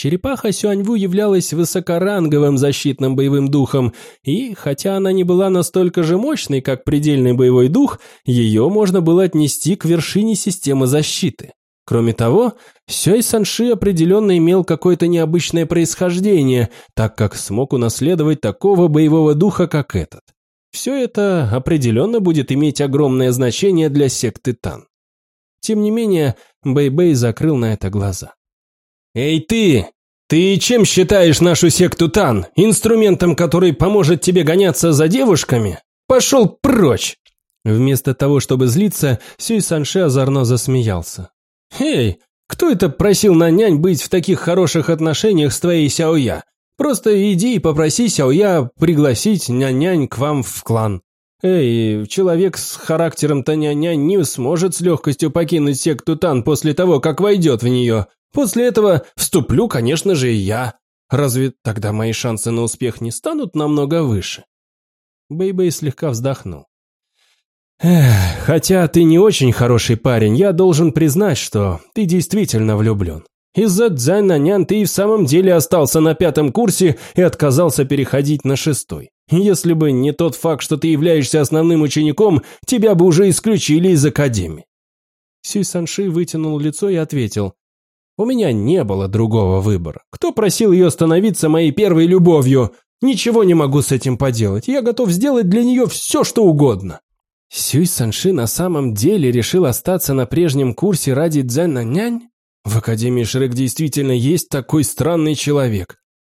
Черепаха Сюаньву являлась высокоранговым защитным боевым духом, и, хотя она не была настолько же мощной, как предельный боевой дух, ее можно было отнести к вершине системы защиты. Кроме того, Сюй Санши определенно имел какое-то необычное происхождение, так как смог унаследовать такого боевого духа, как этот. Все это определенно будет иметь огромное значение для секты Тан. Тем не менее, Бэй-Бэй закрыл на это глаза. «Эй ты! Ты чем считаешь нашу секту Тан? Инструментом, который поможет тебе гоняться за девушками? Пошел прочь!» Вместо того, чтобы злиться, Сюй Санше озорно засмеялся. «Эй, кто это просил на нянь быть в таких хороших отношениях с твоей Сяоя? Просто иди и попроси Сяоя пригласить нянь-нянь к вам в клан. Эй, человек с характером Таня-нянь не сможет с легкостью покинуть секту Тан после того, как войдет в нее. После этого вступлю, конечно же, и я. Разве тогда мои шансы на успех не станут намного выше? Бэйбэй слегка вздохнул. Эх, хотя ты не очень хороший парень, я должен признать, что ты действительно влюблен. Из-за Дзайнанян ты и в самом деле остался на пятом курсе и отказался переходить на шестой. Если бы не тот факт, что ты являешься основным учеником, тебя бы уже исключили из академии. Сюй Санши вытянул лицо и ответил, у меня не было другого выбора. Кто просил ее становиться моей первой любовью? Ничего не могу с этим поделать. Я готов сделать для нее все, что угодно. Сюй Санши на самом деле решил остаться на прежнем курсе ради Дзэна нянь? В Академии Шрек действительно есть такой странный человек.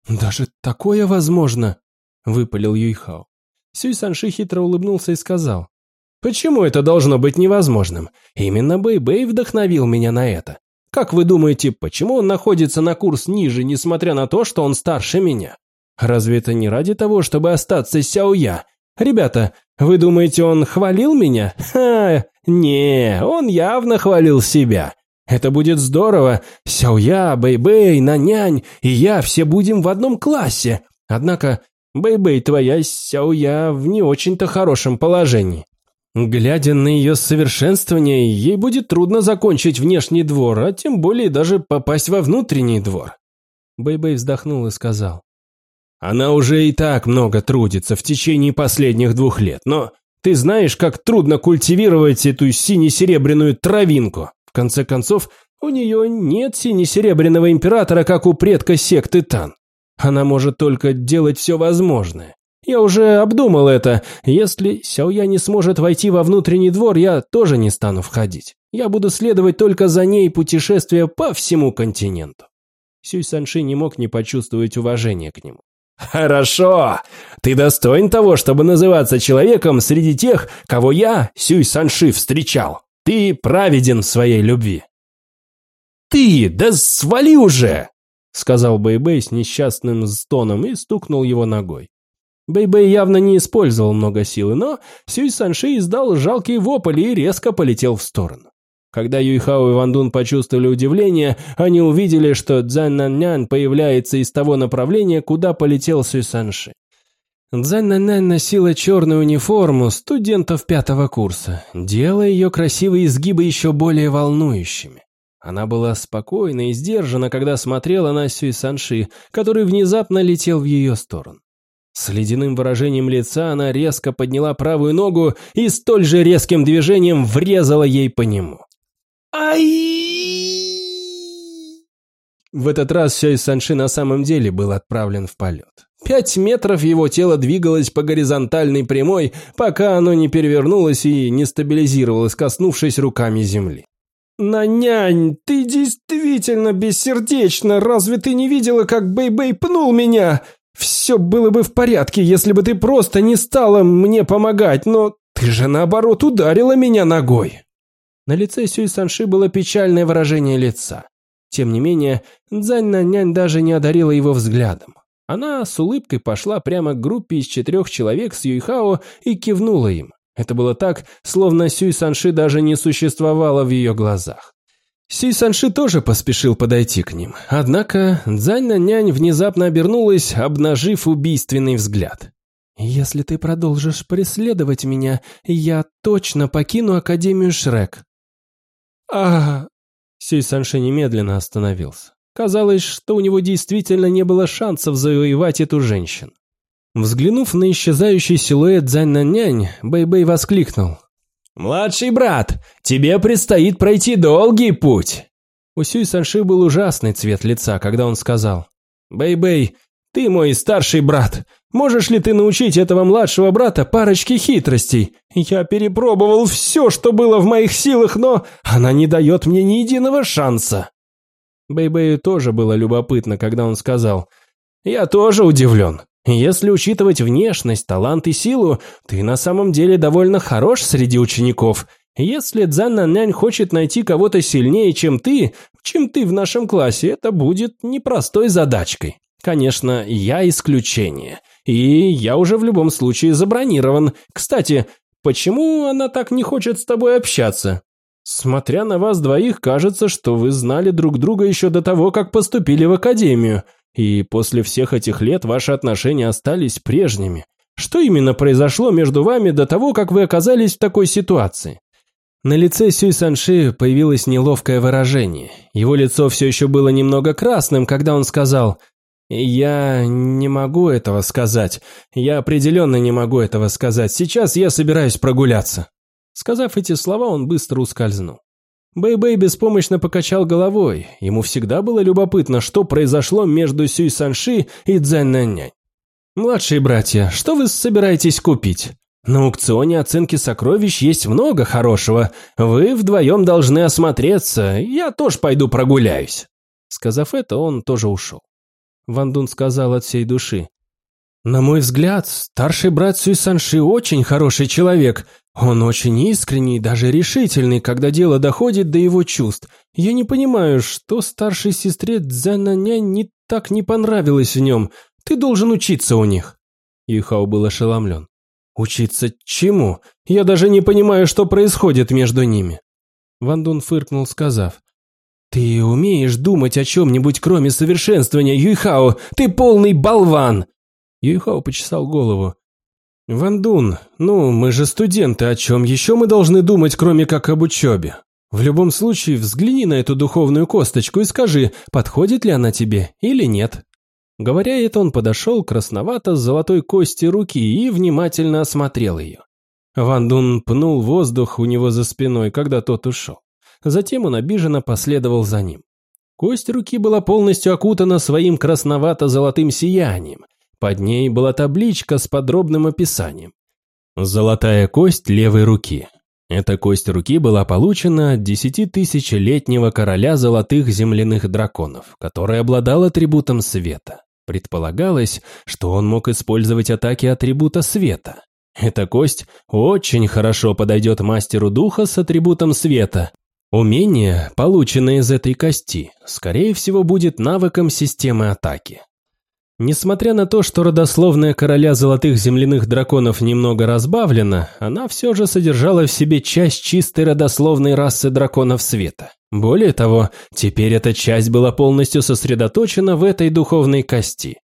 Даже такое возможно, выпалил Юйхао. Сюй Санши хитро улыбнулся и сказал. Почему это должно быть невозможным? Именно Бэй-Бэй вдохновил меня на это. Как вы думаете, почему он находится на курс ниже, несмотря на то, что он старше меня? Разве это не ради того, чтобы остаться Сяоя? Ребята, вы думаете, он хвалил меня? Ха, не, он явно хвалил себя. Это будет здорово. Сяоя, Бэй-Бэй, Нанянь и я все будем в одном классе. Однако, Бэй-Бэй твоя Сяоя в не очень-то хорошем положении. Глядя на ее совершенствование, ей будет трудно закончить внешний двор, а тем более даже попасть во внутренний двор. Бэйбэй -бэй вздохнул и сказал. Она уже и так много трудится в течение последних двух лет, но ты знаешь, как трудно культивировать эту сине-серебряную травинку. В конце концов, у нее нет сине-серебряного императора, как у предка секты Тан. Она может только делать все возможное. Я уже обдумал это. Если Сяоя не сможет войти во внутренний двор, я тоже не стану входить. Я буду следовать только за ней путешествия по всему континенту. Сюй Санши не мог не почувствовать уважения к нему. «Хорошо! Ты достоин того, чтобы называться человеком среди тех, кого я, Сюй Санши, встречал. Ты праведен в своей любви». «Ты, да свали уже!» — сказал Бэйбэй с несчастным стоном и стукнул его ногой. Бэйбэй -бэй явно не использовал много силы, но Сюй Санши издал жалкий вопль и резко полетел в сторону. Когда Юйхао и Вандун почувствовали удивление, они увидели, что Цзэн Наннян появляется из того направления, куда полетел Сюй Санши. Цзань Нанянь носила черную униформу студентов пятого курса, делая ее красивые изгибы еще более волнующими. Она была спокойна и сдержана, когда смотрела на Сюй Санши, который внезапно летел в ее сторону. С ледяным выражением лица она резко подняла правую ногу и столь же резким движением врезала ей по нему. Ай! В этот раз Сюй Санши на самом деле был отправлен в полет. Пять метров его тело двигалось по горизонтальной прямой, пока оно не перевернулось и не стабилизировалось, коснувшись руками земли. «Нанянь, ты действительно бессердечна! Разве ты не видела, как Бэй-Бэй пнул меня? Все было бы в порядке, если бы ты просто не стала мне помогать, но ты же наоборот ударила меня ногой!» На лице Сюй Санши было печальное выражение лица. Тем не менее, Цзань Нанянь даже не одарила его взглядом. Она с улыбкой пошла прямо к группе из четырех человек с Юйхао и кивнула им. Это было так, словно Сюй Санши даже не существовало в ее глазах. Сюй Санши тоже поспешил подойти к ним, однако Цзань Нянь внезапно обернулась, обнажив убийственный взгляд. «Если ты продолжишь преследовать меня, я точно покину Академию Шрек». «А...» Сюй Санши немедленно остановился. Казалось, что у него действительно не было шансов завоевать эту женщину. Взглянув на исчезающий силуэт Дзань-Нань, Бэй-Бэй воскликнул. «Младший брат, тебе предстоит пройти долгий путь!» У Сюй Санши был ужасный цвет лица, когда он сказал. «Бэй-Бэй, ты мой старший брат. Можешь ли ты научить этого младшего брата парочке хитростей? Я перепробовал все, что было в моих силах, но она не дает мне ни единого шанса». Бэй-Бэю тоже было любопытно, когда он сказал. «Я тоже удивлен. Если учитывать внешность, талант и силу, ты на самом деле довольно хорош среди учеников. Если Цзанна Нянь хочет найти кого-то сильнее, чем ты, чем ты в нашем классе, это будет непростой задачкой. Конечно, я исключение. И я уже в любом случае забронирован. Кстати, почему она так не хочет с тобой общаться? Смотря на вас двоих, кажется, что вы знали друг друга еще до того, как поступили в академию. И после всех этих лет ваши отношения остались прежними. Что именно произошло между вами до того, как вы оказались в такой ситуации? На лице Сюй Санши появилось неловкое выражение. Его лицо все еще было немного красным, когда он сказал «Я не могу этого сказать. Я определенно не могу этого сказать. Сейчас я собираюсь прогуляться». Сказав эти слова, он быстро ускользнул. Бэй-Бэй беспомощно покачал головой. Ему всегда было любопытно, что произошло между Сюй Санши и Цзэнь Наннянь. «Младшие братья, что вы собираетесь купить? На аукционе оценки сокровищ есть много хорошего. Вы вдвоем должны осмотреться, я тоже пойду прогуляюсь». Сказав это, он тоже ушел. Ван Дун сказал от всей души. «На мой взгляд, старший брат Сюй Санши очень хороший человек. Он очень искренний, даже решительный, когда дело доходит до его чувств. Я не понимаю, что старшей сестре Цзянаня не так не понравилось в нем. Ты должен учиться у них». Юхао был ошеломлен. «Учиться чему? Я даже не понимаю, что происходит между ними». Ван Дун фыркнул, сказав. «Ты умеешь думать о чем-нибудь, кроме совершенствования, Юйхао? Ты полный болван!» Юйхао почесал голову. «Ван Дун, ну, мы же студенты, о чем еще мы должны думать, кроме как об учебе? В любом случае, взгляни на эту духовную косточку и скажи, подходит ли она тебе или нет». Говоря это, он подошел к красновато-золотой кости руки и внимательно осмотрел ее. Ван Дун пнул воздух у него за спиной, когда тот ушел. Затем он обиженно последовал за ним. Кость руки была полностью окутана своим красновато-золотым сиянием, под ней была табличка с подробным описанием. Золотая кость левой руки. Эта кость руки была получена от десятитысячелетнего короля золотых земляных драконов, который обладал атрибутом света. Предполагалось, что он мог использовать атаки атрибута света. Эта кость очень хорошо подойдет мастеру духа с атрибутом света. Умение, полученное из этой кости, скорее всего будет навыком системы атаки. Несмотря на то, что родословная короля золотых земляных драконов немного разбавлена, она все же содержала в себе часть чистой родословной расы драконов света. Более того, теперь эта часть была полностью сосредоточена в этой духовной кости.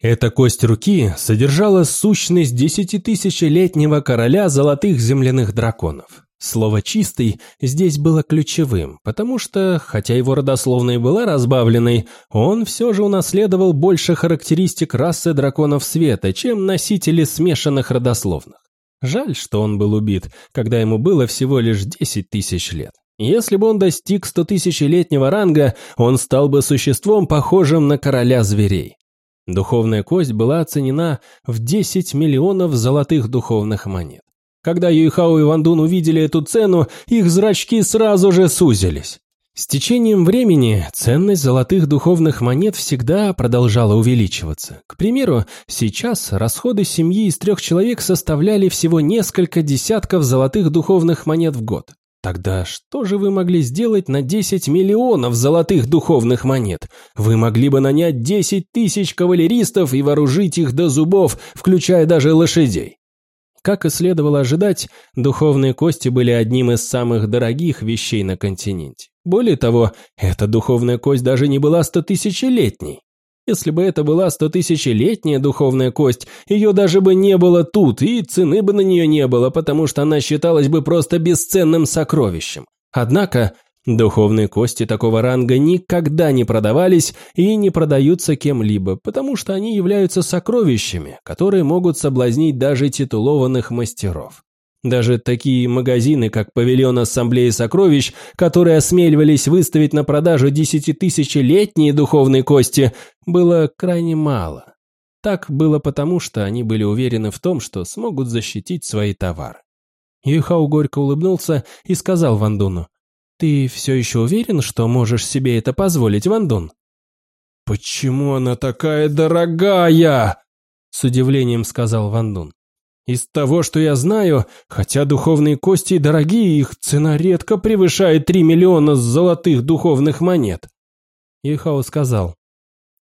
Эта кость руки содержала сущность десятитысячелетнего короля золотых земляных драконов. Слово «чистый» здесь было ключевым, потому что, хотя его родословная была разбавленной, он все же унаследовал больше характеристик расы драконов света, чем носители смешанных родословных. Жаль, что он был убит, когда ему было всего лишь 10 тысяч лет. Если бы он достиг стотысячелетнего ранга, он стал бы существом, похожим на короля зверей. Духовная кость была оценена в 10 миллионов золотых духовных монет. Когда Юйхао и Вандун увидели эту цену, их зрачки сразу же сузились. С течением времени ценность золотых духовных монет всегда продолжала увеличиваться. К примеру, сейчас расходы семьи из трех человек составляли всего несколько десятков золотых духовных монет в год. Тогда что же вы могли сделать на 10 миллионов золотых духовных монет? Вы могли бы нанять 10 тысяч кавалеристов и вооружить их до зубов, включая даже лошадей. Как и следовало ожидать, духовные кости были одним из самых дорогих вещей на континенте. Более того, эта духовная кость даже не была стотысячелетней. Если бы это была стотысячелетняя духовная кость, ее даже бы не было тут, и цены бы на нее не было, потому что она считалась бы просто бесценным сокровищем. Однако, Духовные кости такого ранга никогда не продавались и не продаются кем-либо, потому что они являются сокровищами, которые могут соблазнить даже титулованных мастеров. Даже такие магазины, как Павильон Ассамблеи Сокровищ, которые осмеливались выставить на продажу десятитысячелетние духовные кости, было крайне мало. Так было потому, что они были уверены в том, что смогут защитить свои товары. Юхау горько улыбнулся и сказал Вандуну, «Ты все еще уверен, что можешь себе это позволить, Вандун?» «Почему она такая дорогая?» С удивлением сказал Вандун. «Из того, что я знаю, хотя духовные кости дорогие, их цена редко превышает три миллиона золотых духовных монет». Ихао сказал.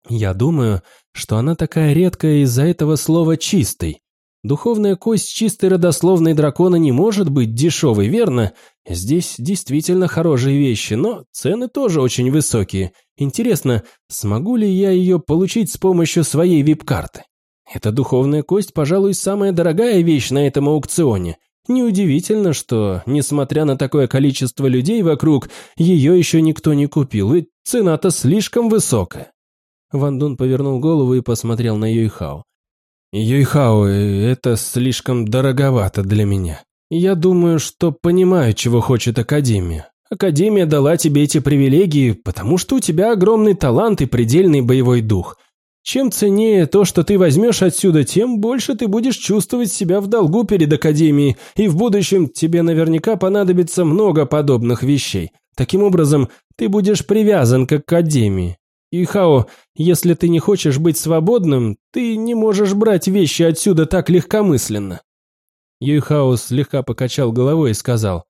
«Я думаю, что она такая редкая из-за этого слова «чистый». Духовная кость чистой родословной дракона не может быть дешевой, верно? Здесь действительно хорошие вещи, но цены тоже очень высокие. Интересно, смогу ли я ее получить с помощью своей вип-карты? Эта духовная кость, пожалуй, самая дорогая вещь на этом аукционе. Неудивительно, что, несмотря на такое количество людей вокруг, ее еще никто не купил, ведь цена-то слишком высокая. Ван Дун повернул голову и посмотрел на Юйхао. «Юйхао, это слишком дороговато для меня. Я думаю, что понимаю, чего хочет Академия. Академия дала тебе эти привилегии, потому что у тебя огромный талант и предельный боевой дух. Чем ценнее то, что ты возьмешь отсюда, тем больше ты будешь чувствовать себя в долгу перед Академией, и в будущем тебе наверняка понадобится много подобных вещей. Таким образом, ты будешь привязан к Академии. Ихао, если ты не хочешь быть свободным, ты не можешь брать вещи отсюда так легкомысленно». Юйхао слегка покачал головой и сказал,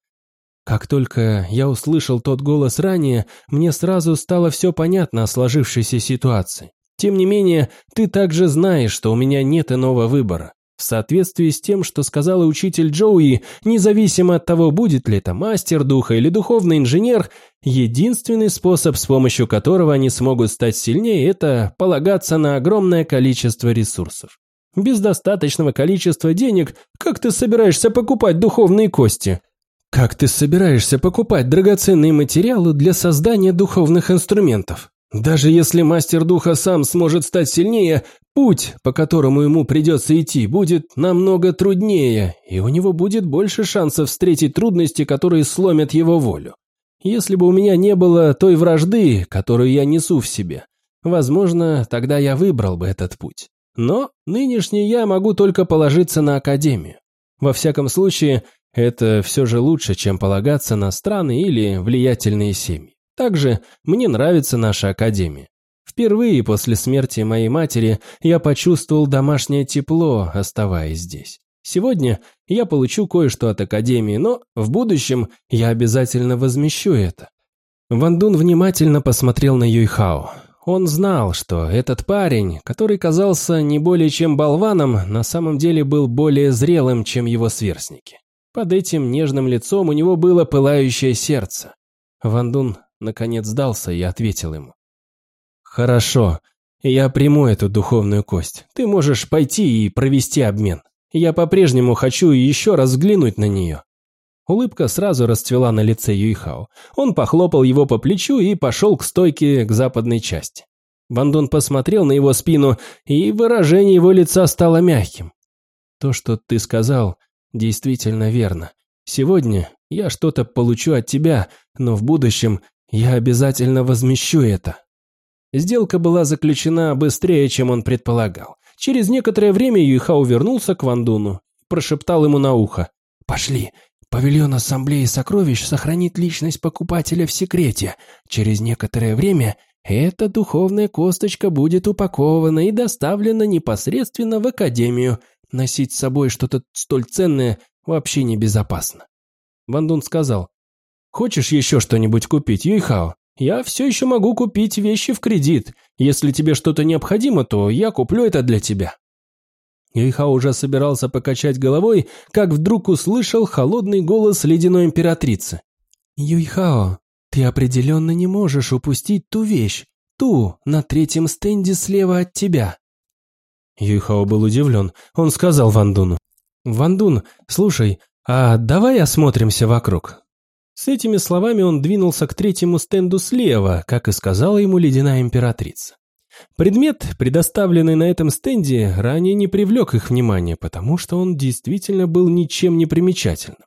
«Как только я услышал тот голос ранее, мне сразу стало все понятно о сложившейся ситуации. Тем не менее, ты также знаешь, что у меня нет иного выбора. В соответствии с тем, что сказал учитель Джоуи, независимо от того, будет ли это мастер духа или духовный инженер, единственный способ, с помощью которого они смогут стать сильнее, это полагаться на огромное количество ресурсов. Без достаточного количества денег, как ты собираешься покупать духовные кости? Как ты собираешься покупать драгоценные материалы для создания духовных инструментов? Даже если мастер духа сам сможет стать сильнее, путь, по которому ему придется идти, будет намного труднее, и у него будет больше шансов встретить трудности, которые сломят его волю. Если бы у меня не было той вражды, которую я несу в себе, возможно, тогда я выбрал бы этот путь. Но нынешний я могу только положиться на Академию. Во всяком случае, это все же лучше, чем полагаться на страны или влиятельные семьи. Также мне нравится наша академия. Впервые после смерти моей матери я почувствовал домашнее тепло, оставаясь здесь. Сегодня я получу кое-что от Академии, но в будущем я обязательно возмещу это. Ван Дун внимательно посмотрел на Юйхао. Он знал, что этот парень, который казался не более чем болваном, на самом деле был более зрелым, чем его сверстники. Под этим нежным лицом у него было пылающее сердце. Ван Дун наконец сдался и ответил ему. «Хорошо, Я приму эту духовную кость. Ты можешь пойти и провести обмен. Я по-прежнему хочу еще раз взглянуть на нее». Улыбка сразу расцвела на лице Юйхао. Он похлопал его по плечу и пошел к стойке к западной части. Вандун посмотрел на его спину, и выражение его лица стало мягким. «То, что ты сказал, действительно верно. Сегодня я что-то получу от тебя, но в будущем я обязательно возмещу это». Сделка была заключена быстрее, чем он предполагал. Через некоторое время Юйхао вернулся к Вандуну и прошептал ему на ухо. «Пошли, Павильон Ассамблеи Сокровищ сохранит личность покупателя в секрете. Через некоторое время эта духовная косточка будет упакована и доставлена непосредственно в Академию. Носить с собой что-то столь ценное вообще небезопасно. Вандун сказал, «Хочешь еще что-нибудь купить, Юйхао? Я все еще могу купить вещи в кредит. Если тебе что-то необходимо, то я куплю это для тебя». Юйхао уже собирался покачать головой, как вдруг услышал холодный голос ледяной императрицы. «Юйхао, ты определенно не можешь упустить ту вещь, ту на третьем стенде слева от тебя». Юйхао был удивлен. Он сказал Вандуну. «Вандун, слушай, а давай осмотримся вокруг». С этими словами он двинулся к третьему стенду слева, как и сказала ему ледяная императрица. Предмет, предоставленный на этом стенде, ранее не привлек их внимания, потому что он действительно был ничем не примечательным.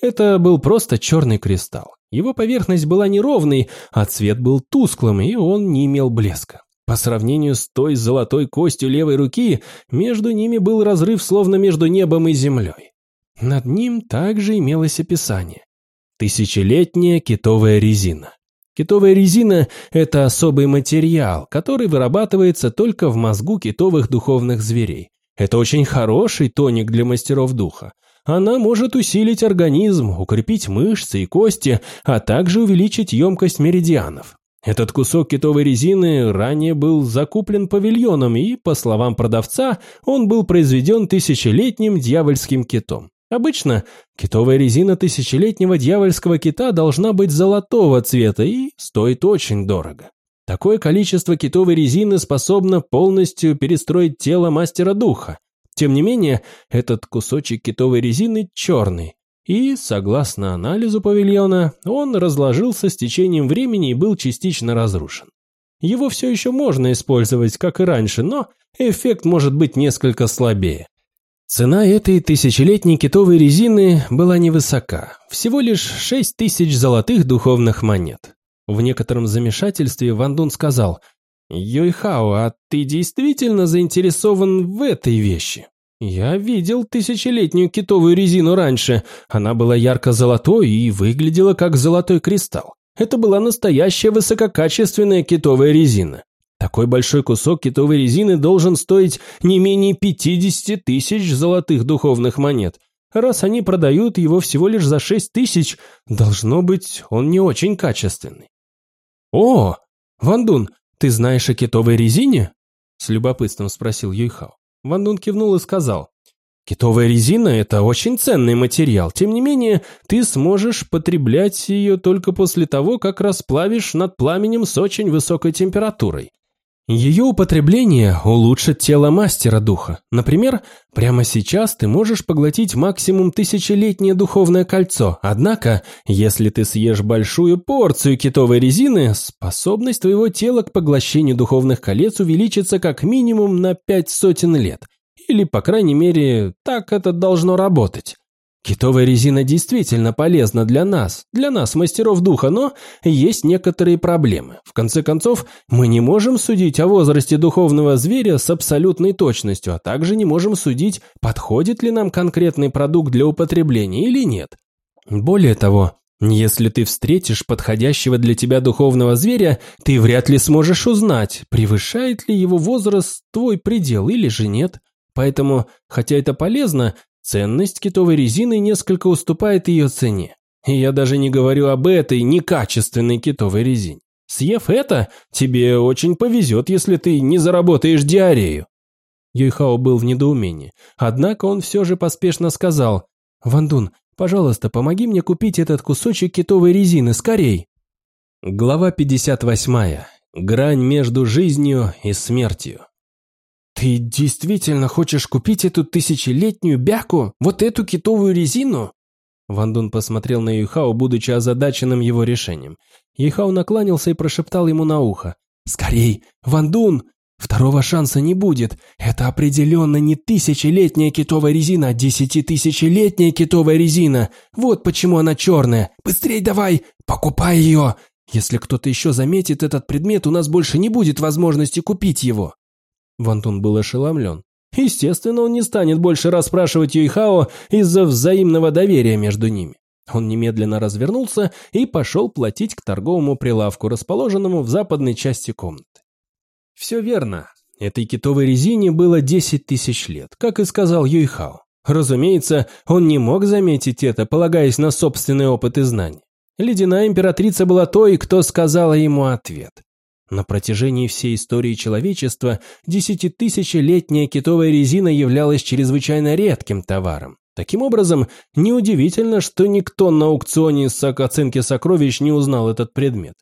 Это был просто черный кристалл. Его поверхность была неровной, а цвет был тусклым, и он не имел блеска. По сравнению с той золотой костью левой руки, между ними был разрыв словно между небом и землей. Над ним также имелось описание. Тысячелетняя китовая резина. Китовая резина – это особый материал, который вырабатывается только в мозгу китовых духовных зверей. Это очень хороший тоник для мастеров духа. Она может усилить организм, укрепить мышцы и кости, а также увеличить емкость меридианов. Этот кусок китовой резины ранее был закуплен павильоном и, по словам продавца, он был произведен тысячелетним дьявольским китом. Обычно китовая резина тысячелетнего дьявольского кита должна быть золотого цвета и стоит очень дорого. Такое количество китовой резины способно полностью перестроить тело мастера духа. Тем не менее, этот кусочек китовой резины черный, и, согласно анализу павильона, он разложился с течением времени и был частично разрушен. Его все еще можно использовать, как и раньше, но эффект может быть несколько слабее. Цена этой тысячелетней китовой резины была невысока, всего лишь шесть тысяч золотых духовных монет. В некотором замешательстве Ван Дун сказал, «Йойхао, а ты действительно заинтересован в этой вещи?» «Я видел тысячелетнюю китовую резину раньше. Она была ярко-золотой и выглядела как золотой кристалл. Это была настоящая высококачественная китовая резина. Такой большой кусок китовой резины должен стоить не менее 50 тысяч золотых духовных монет. Раз они продают его всего лишь за 6 тысяч, должно быть, он не очень качественный. «О, Вандун, ты знаешь о китовой резине?» С любопытством спросил Юйхао. Вандун кивнул и сказал, Китовая резина – это очень ценный материал. Тем не менее, ты сможешь потреблять ее только после того, как расплавишь над пламенем с очень высокой температурой. Ее употребление улучшит тело мастера духа. Например, прямо сейчас ты можешь поглотить максимум тысячелетнее духовное кольцо, однако, если ты съешь большую порцию китовой резины, способность твоего тела к поглощению духовных колец увеличится как минимум на пять сотен лет. Или, по крайней мере, так это должно работать. Китовая резина действительно полезна для нас, для нас, мастеров духа, но есть некоторые проблемы. В конце концов, мы не можем судить о возрасте духовного зверя с абсолютной точностью, а также не можем судить, подходит ли нам конкретный продукт для употребления или нет. Более того, если ты встретишь подходящего для тебя духовного зверя, ты вряд ли сможешь узнать, превышает ли его возраст твой предел или же нет. Поэтому, хотя это полезно, Ценность китовой резины несколько уступает ее цене. И я даже не говорю об этой некачественной китовой резине. Съев это, тебе очень повезет, если ты не заработаешь диарею. Юйхао был в недоумении. Однако он все же поспешно сказал, «Вандун, пожалуйста, помоги мне купить этот кусочек китовой резины, скорей!» Глава 58. Грань между жизнью и смертью. «Ты действительно хочешь купить эту тысячелетнюю бяку? Вот эту китовую резину?» Ван Дун посмотрел на Юйхао, будучи озадаченным его решением. Юйхао накланялся и прошептал ему на ухо. «Скорей! Ван Дун! Второго шанса не будет. Это определенно не тысячелетняя китовая резина, а десятитысячелетняя китовая резина. Вот почему она черная. Быстрей давай! Покупай ее! Если кто-то еще заметит этот предмет, у нас больше не будет возможности купить его». Вантун был ошеломлен. Естественно, он не станет больше расспрашивать Юйхао из-за взаимного доверия между ними. Он немедленно развернулся и пошел платить к торговому прилавку, расположенному в западной части комнаты. Все верно. Этой китовой резине было 10 тысяч лет, как и сказал Юйхао. Разумеется, он не мог заметить это, полагаясь на собственный опыт и знания. Ледяная императрица была той, кто сказала ему ответ. На протяжении всей истории человечества десятитысячелетняя китовая резина являлась чрезвычайно редким товаром. Таким образом, неудивительно, что никто на аукционе с оценки сокровищ не узнал этот предмет.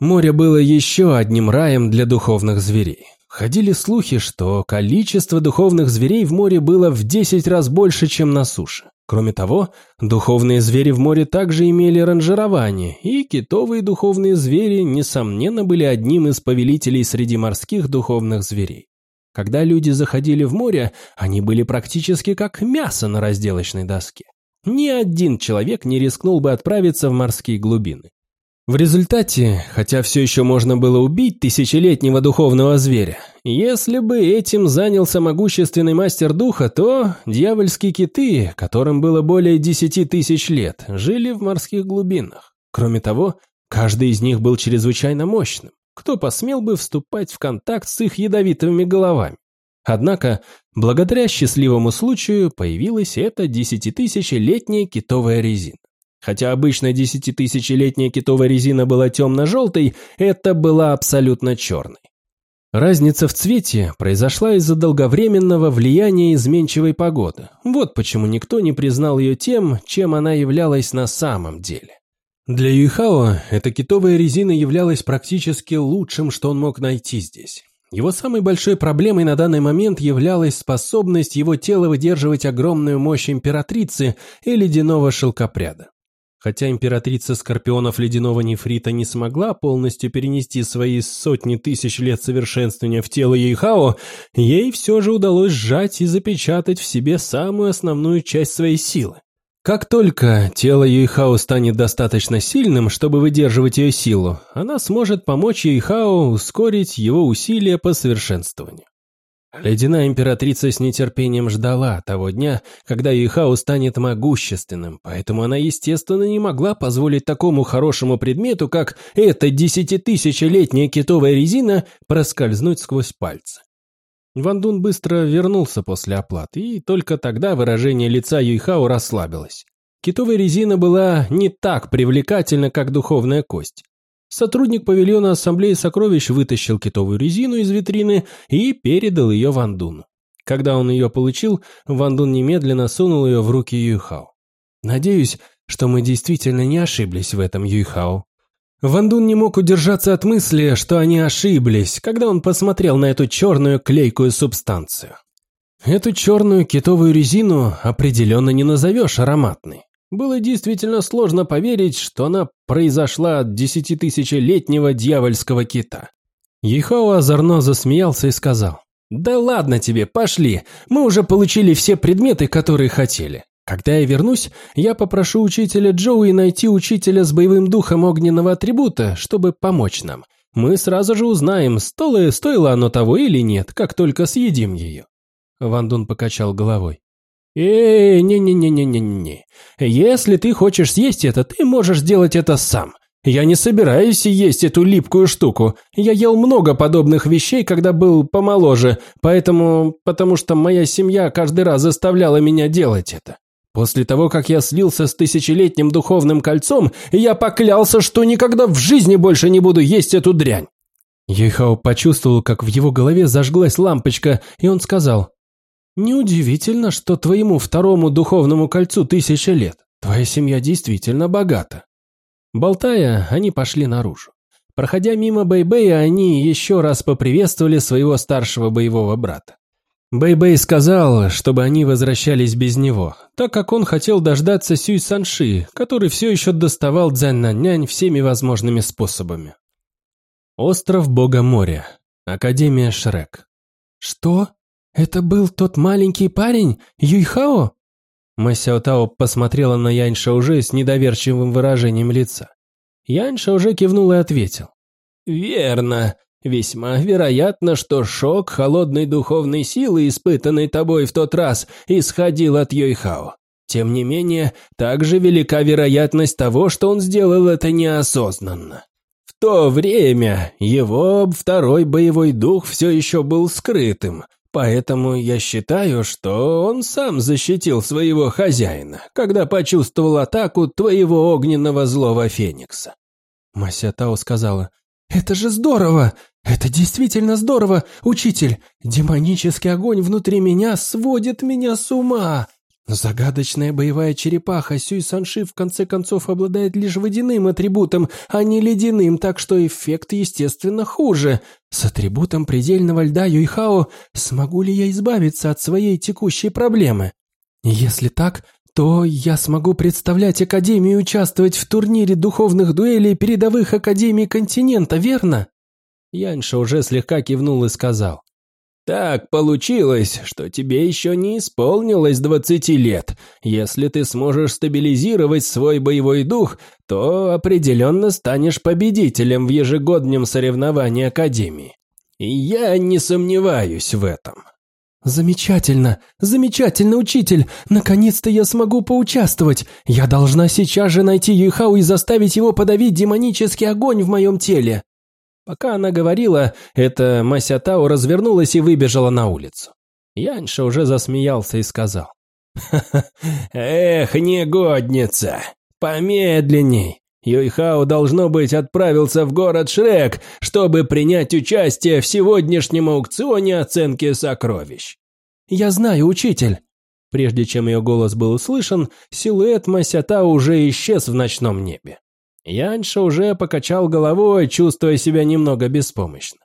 Море было еще одним раем для духовных зверей. Ходили слухи, что количество духовных зверей в море было в 10 раз больше, чем на суше. Кроме того, духовные звери в море также имели ранжирование, и китовые духовные звери, несомненно, были одним из повелителей среди морских духовных зверей. Когда люди заходили в море, они были практически как мясо на разделочной доске. Ни один человек не рискнул бы отправиться в морские глубины. В результате, хотя все еще можно было убить тысячелетнего духовного зверя, если бы этим занялся могущественный мастер духа, то дьявольские киты, которым было более десяти тысяч лет, жили в морских глубинах. Кроме того, каждый из них был чрезвычайно мощным. Кто посмел бы вступать в контакт с их ядовитыми головами? Однако, благодаря счастливому случаю, появилась эта десятитысячелетняя китовая резина. Хотя обычно десятитысячелетняя китовая резина была темно-желтой, это была абсолютно черной. Разница в цвете произошла из-за долговременного влияния изменчивой погоды. Вот почему никто не признал ее тем, чем она являлась на самом деле. Для Юйхао эта китовая резина являлась практически лучшим, что он мог найти здесь. Его самой большой проблемой на данный момент являлась способность его тела выдерживать огромную мощь императрицы и ледяного шелкопряда. Хотя императрица скорпионов ледяного нефрита не смогла полностью перенести свои сотни тысяч лет совершенствования в тело Ейхао, ей все же удалось сжать и запечатать в себе самую основную часть своей силы. Как только тело Юйхао станет достаточно сильным, чтобы выдерживать ее силу, она сможет помочь Юйхао ускорить его усилия по совершенствованию. Ледяная императрица с нетерпением ждала того дня, когда Юйхао станет могущественным, поэтому она, естественно, не могла позволить такому хорошему предмету, как эта десятитысячелетняя китовая резина, проскользнуть сквозь пальцы. Ван Дун быстро вернулся после оплаты, и только тогда выражение лица Юйхао расслабилось. Китовая резина была не так привлекательна, как духовная кость. Сотрудник павильона Ассамблеи Сокровищ вытащил китовую резину из витрины и передал ее Вандуну. Когда он ее получил, Вандун немедленно сунул ее в руки Юйхао. «Надеюсь, что мы действительно не ошиблись в этом, Юйхао». Вандун не мог удержаться от мысли, что они ошиблись, когда он посмотрел на эту черную клейкую субстанцию. Эту черную китовую резину определенно не назовешь ароматной. Было действительно сложно поверить, что она произошла от десятитысячелетнего дьявольского кита. Ехоа озорно засмеялся и сказал, «Да ладно тебе, пошли, мы уже получили все предметы, которые хотели. Когда я вернусь, я попрошу учителя Джоуи найти учителя с боевым духом огненного атрибута, чтобы помочь нам. Мы сразу же узнаем, стоило, стоило оно того или нет, как только съедим ее». Ван Дун покачал головой. «Эй, не-не-не-не-не-не. Если ты хочешь съесть это, ты можешь сделать это сам. Я не собираюсь есть эту липкую штуку. Я ел много подобных вещей, когда был помоложе, поэтому... потому что моя семья каждый раз заставляла меня делать это. После того, как я слился с тысячелетним духовным кольцом, я поклялся, что никогда в жизни больше не буду есть эту дрянь». Ейхао почувствовал, как в его голове зажглась лампочка, и он сказал, Неудивительно, что твоему второму духовному кольцу тысяча лет. Твоя семья действительно богата. Болтая, они пошли наружу. Проходя мимо Бэйбэя, они еще раз поприветствовали своего старшего боевого брата. Бэйбэй сказал, чтобы они возвращались без него, так как он хотел дождаться Сюй Санши, который все еще доставал Дзянь-Наннянь всеми возможными способами. Остров Бога моря. Академия Шрек. «Что? Это был тот маленький парень, Юйхао?» Масяо Тао посмотрела на Яньша уже с недоверчивым выражением лица. Яньша уже кивнул и ответил. «Верно. Весьма вероятно, что шок холодной духовной силы, испытанной тобой в тот раз, исходил от Йойхао. Тем не менее, также велика вероятность того, что он сделал это неосознанно. В то время его второй боевой дух все еще был скрытым, поэтому я считаю, что он сам защитил своего хозяина, когда почувствовал атаку твоего огненного злого феникса. Мася Тао сказала, «Это же здорово! Это действительно здорово, учитель! Демонический огонь внутри меня сводит меня с ума!» Загадочная боевая черепаха Сюй Санши в конце концов обладает лишь водяным атрибутом, а не ледяным, так что эффект, естественно, хуже. С атрибутом предельного льда Юйхао смогу ли я избавиться от своей текущей проблемы? Если так, то я смогу представлять Академию и участвовать в турнире духовных дуэлей передовых Академий континента, верно? Яньша уже слегка кивнул и сказал. «Так получилось, что тебе еще не исполнилось двадцати лет. Если ты сможешь стабилизировать свой боевой дух, то определенно станешь победителем в ежегодном соревновании Академии. И я не сомневаюсь в этом». «Замечательно! Замечательно, учитель! Наконец-то я смогу поучаствовать! Я должна сейчас же найти Юйхау и заставить его подавить демонический огонь в моем теле!» Пока она говорила, эта Мася Тао развернулась и выбежала на улицу. Яньша уже засмеялся и сказал. «Ха эх, негодница! Помедленней! Юйхао, должно быть, отправился в город Шрек, чтобы принять участие в сегодняшнем аукционе оценки сокровищ. «Я знаю, учитель!» Прежде чем ее голос был услышан, силуэт Масята уже исчез в ночном небе. Яньша уже покачал головой, чувствуя себя немного беспомощно.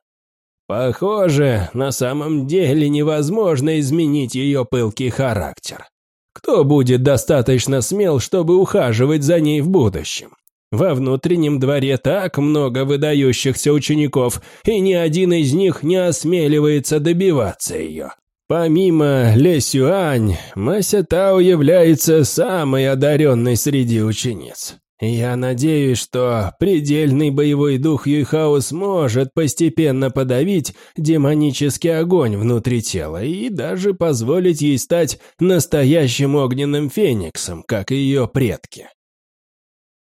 Похоже, на самом деле невозможно изменить ее пылкий характер. Кто будет достаточно смел, чтобы ухаживать за ней в будущем? Во внутреннем дворе так много выдающихся учеников, и ни один из них не осмеливается добиваться ее. Помимо Ле Сюань, Мася Тао является самой одаренной среди учениц. Я надеюсь, что предельный боевой дух Юйхао сможет постепенно подавить демонический огонь внутри тела и даже позволить ей стать настоящим огненным фениксом, как и ее предки.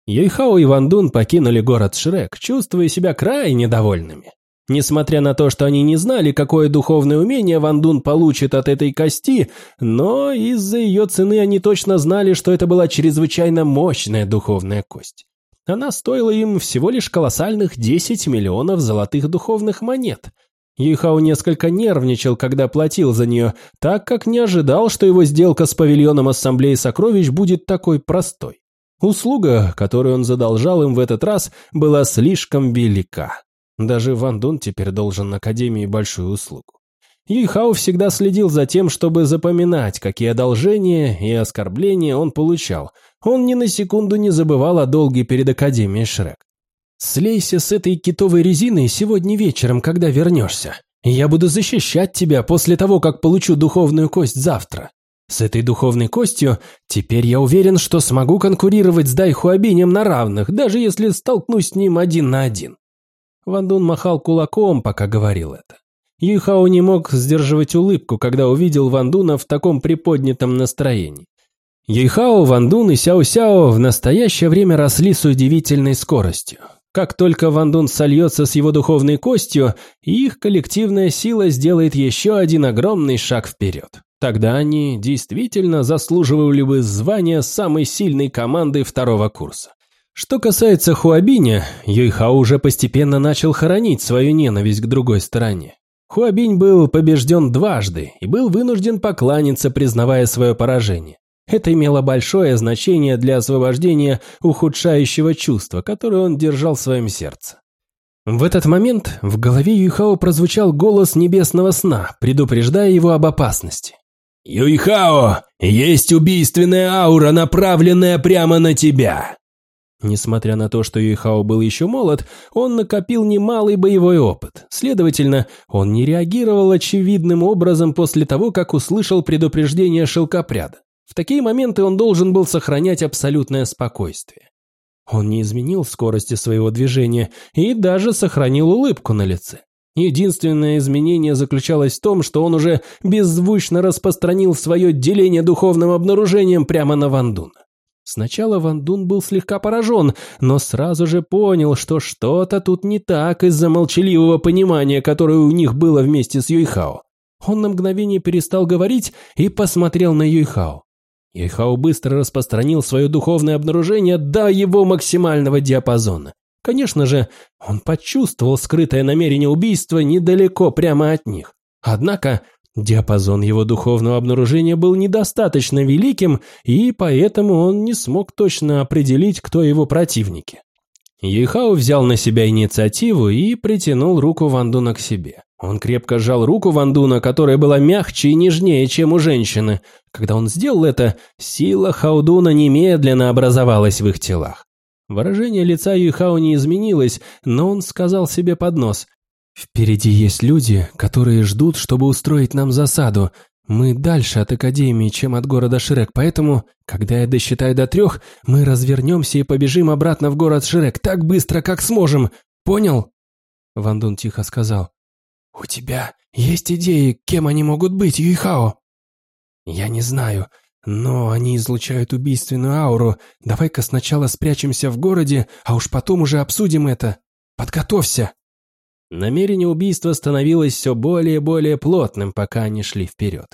Юйхао и Ван Дун покинули город Шрек, чувствуя себя крайне довольными. Несмотря на то, что они не знали, какое духовное умение Ван Дун получит от этой кости, но из-за ее цены они точно знали, что это была чрезвычайно мощная духовная кость. Она стоила им всего лишь колоссальных 10 миллионов золотых духовных монет. Юйхао несколько нервничал, когда платил за нее, так как не ожидал, что его сделка с павильоном Ассамблеи Сокровищ будет такой простой. Услуга, которую он задолжал им в этот раз, была слишком велика. Даже Ван Дун теперь должен Академии большую услугу. Юйхао всегда следил за тем, чтобы запоминать, какие одолжения и оскорбления он получал. Он ни на секунду не забывал о долге перед Академией Шрек. «Слейся с этой китовой резиной сегодня вечером, когда вернешься. Я буду защищать тебя после того, как получу духовную кость завтра. С этой духовной костью теперь я уверен, что смогу конкурировать с Дайхуабинем на равных, даже если столкнусь с ним один на один. Ван Дун махал кулаком, пока говорил это. Юйхао не мог сдерживать улыбку, когда увидел Ван Дуна в таком приподнятом настроении. Юйхао, Ван Дун и Сяо Сяо в настоящее время росли с удивительной скоростью. Как только Ван Дун сольется с его духовной костью, их коллективная сила сделает еще один огромный шаг вперед. Тогда они действительно заслуживали бы звания самой сильной команды второго курса. Что касается Хуабиня, Юйхао уже постепенно начал хоронить свою ненависть к другой стороне. Хуабинь был побежден дважды и был вынужден покланяться, признавая свое поражение. Это имело большое значение для освобождения ухудшающего чувства, которое он держал в своем сердце. В этот момент в голове Юйхао прозвучал голос небесного сна, предупреждая его об опасности. «Юйхао, есть убийственная аура, направленная прямо на тебя!» Несмотря на то, что Юйхао был еще молод, он накопил немалый боевой опыт. Следовательно, он не реагировал очевидным образом после того, как услышал предупреждение шелкопряда. В такие моменты он должен был сохранять абсолютное спокойствие. Он не изменил скорости своего движения и даже сохранил улыбку на лице. Единственное изменение заключалось в том, что он уже беззвучно распространил свое деление духовным обнаружением прямо на Вандуна. Сначала Вандун был слегка поражен, но сразу же понял, что что-то тут не так из-за молчаливого понимания, которое у них было вместе с Юйхао. Он на мгновение перестал говорить и посмотрел на Юйхао. Юйхао быстро распространил свое духовное обнаружение до его максимального диапазона. Конечно же, он почувствовал скрытое намерение убийства недалеко прямо от них. Однако, диапазон его духовного обнаружения был недостаточно великим, и поэтому он не смог точно определить, кто его противники. Юйхао взял на себя инициативу и притянул руку Вандуна к себе. Он крепко сжал руку Вандуна, которая была мягче и нежнее, чем у женщины. Когда он сделал это, сила Хаудуна немедленно образовалась в их телах. Выражение лица Юйхао не изменилось, но он сказал себе под нос. «Впереди есть люди, которые ждут, чтобы устроить нам засаду. Мы дальше от Академии, чем от города Шрек, поэтому, когда я досчитаю до трех, мы развернемся и побежим обратно в город Шрек так быстро, как сможем. Понял?» Вандун тихо сказал. «У тебя есть идеи, кем они могут быть, Юйхао?» «Я не знаю, но они излучают убийственную ауру. Давай-ка сначала спрячемся в городе, а уж потом уже обсудим это. Подготовься!» Намерение убийства становилось все более и более плотным, пока они шли вперед.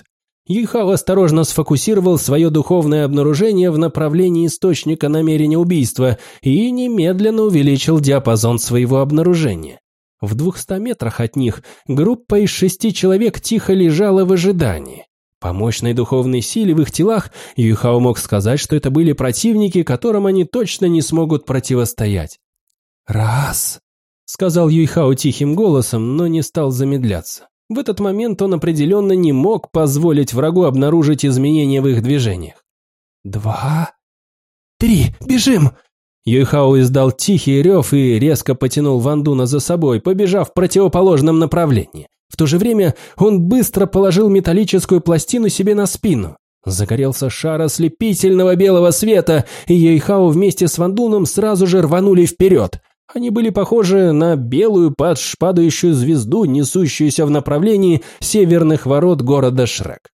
Юйхао осторожно сфокусировал свое духовное обнаружение в направлении источника намерения убийства и немедленно увеличил диапазон своего обнаружения. В двухста метрах от них группа из шести человек тихо лежала в ожидании. По мощной духовной силе в их телах Юйхао мог сказать, что это были противники, которым они точно не смогут противостоять. «Раз», — сказал Юйхао тихим голосом, но не стал замедляться. В этот момент он определенно не мог позволить врагу обнаружить изменения в их движениях. «Два, три, бежим!» Юйхао издал тихий рев и резко потянул Вандуна за собой, побежав в противоположном направлении. В то же время он быстро положил металлическую пластину себе на спину. Загорелся шар ослепительного белого света, и Юйхао вместе с Вандуном сразу же рванули вперед. Они были похожи на белую падающую звезду, несущуюся в направлении северных ворот города Шрек.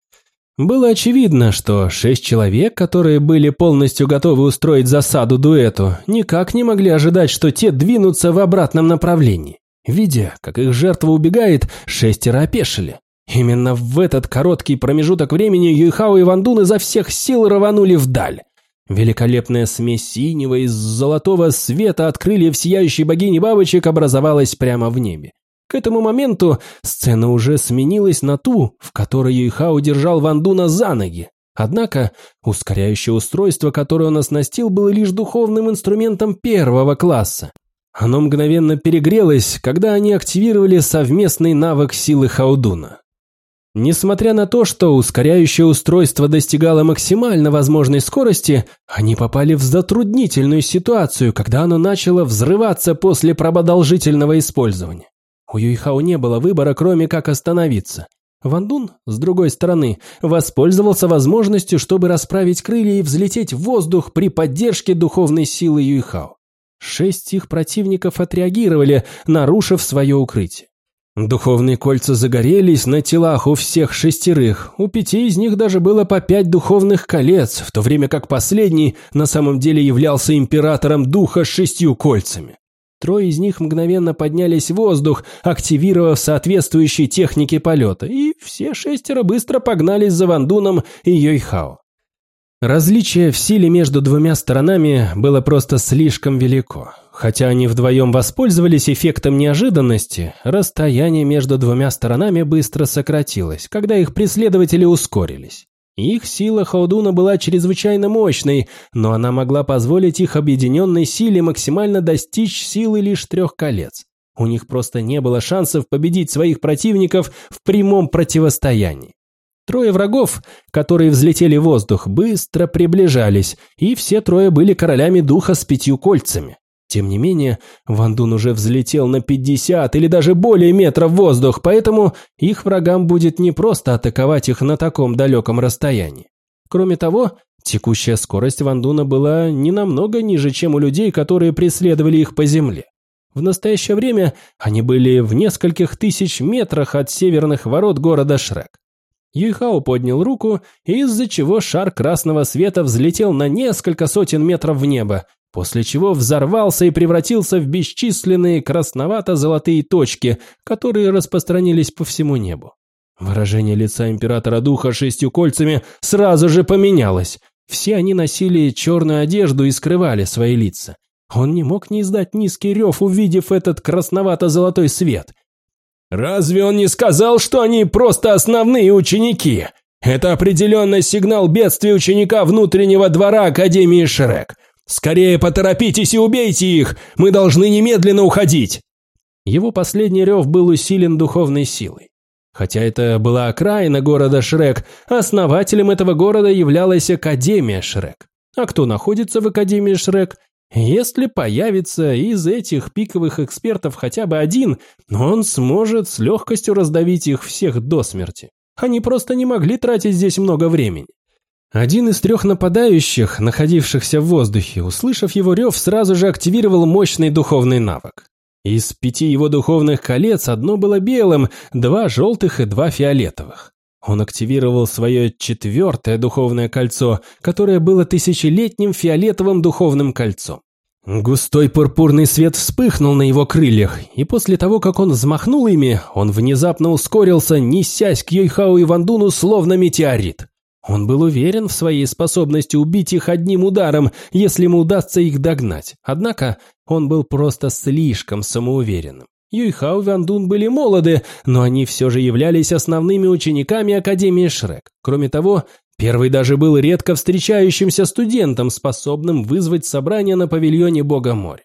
Было очевидно, что шесть человек, которые были полностью готовы устроить засаду дуэту, никак не могли ожидать, что те двинутся в обратном направлении. Видя, как их жертва убегает, шестеро опешили. Именно в этот короткий промежуток времени Юйхао и Вандун изо всех сил рванули вдаль. Великолепная смесь синего и золотого света от крыльев сияющей богини бабочек образовалась прямо в небе. К этому моменту сцена уже сменилась на ту, в которой Юйхао держал Вандуна за ноги. Однако ускоряющее устройство, которое он оснастил, было лишь духовным инструментом первого класса. Оно мгновенно перегрелось, когда они активировали совместный навык силы Хаудуна. Несмотря на то, что ускоряющее устройство достигало максимально возможной скорости, они попали в затруднительную ситуацию, когда оно начало взрываться после продолжительного использования. У Юйхао не было выбора, кроме как остановиться. Ван Дун, с другой стороны, воспользовался возможностью, чтобы расправить крылья и взлететь в воздух при поддержке духовной силы Юйхао. Шесть их противников отреагировали, нарушив свое укрытие. Духовные кольца загорелись на телах у всех шестерых, у пяти из них даже было по пять духовных колец, в то время как последний на самом деле являлся императором духа с шестью кольцами. Трое из них мгновенно поднялись в воздух, активировав соответствующие техники полета, и все шестеро быстро погнались за Вандуном и Йойхао. Различие в силе между двумя сторонами было просто слишком велико. Хотя они вдвоем воспользовались эффектом неожиданности, расстояние между двумя сторонами быстро сократилось, когда их преследователи ускорились. Их сила Хаудуна была чрезвычайно мощной, но она могла позволить их объединенной силе максимально достичь силы лишь трех колец. У них просто не было шансов победить своих противников в прямом противостоянии. Трое врагов, которые взлетели в воздух, быстро приближались, и все трое были королями духа с пятью кольцами. Тем не менее, Ван Дун уже взлетел на 50 или даже более метров в воздух, поэтому их врагам будет непросто атаковать их на таком далеком расстоянии. Кроме того, текущая скорость Ван Дуна была не намного ниже, чем у людей, которые преследовали их по земле. В настоящее время они были в нескольких тысяч метрах от северных ворот города Шрек. Юйхао поднял руку, из-за чего шар красного света взлетел на несколько сотен метров в небо, после чего взорвался и превратился в бесчисленные красновато-золотые точки, которые распространились по всему небу. Выражение лица императора духа шестью кольцами сразу же поменялось. Все они носили черную одежду и скрывали свои лица. Он не мог не издать низкий рев, увидев этот красновато-золотой свет. «Разве он не сказал, что они просто основные ученики? Это определенно сигнал бедствия ученика внутреннего двора Академии Шрек. «Скорее поторопитесь и убейте их! Мы должны немедленно уходить!» Его последний рев был усилен духовной силой. Хотя это была окраина города Шрек, основателем этого города являлась Академия Шрек. А кто находится в Академии Шрек? Если появится из этих пиковых экспертов хотя бы один, он сможет с легкостью раздавить их всех до смерти. Они просто не могли тратить здесь много времени. Один из трех нападающих, находившихся в воздухе, услышав его рев, сразу же активировал мощный духовный навык. Из пяти его духовных колец одно было белым, два желтых и два фиолетовых. Он активировал свое четвертое духовное кольцо, которое было тысячелетним фиолетовым духовным кольцом. Густой пурпурный свет вспыхнул на его крыльях, и после того, как он взмахнул ими, он внезапно ускорился, несясь к Йойхау и Вандуну словно метеорит. Он был уверен в своей способности убить их одним ударом, если ему удастся их догнать. Однако он был просто слишком самоуверенным. Юйхао и Вандун были молоды, но они все же являлись основными учениками Академии Шрек. Кроме того, первый даже был редко встречающимся студентом, способным вызвать собрание на павильоне Бога моря.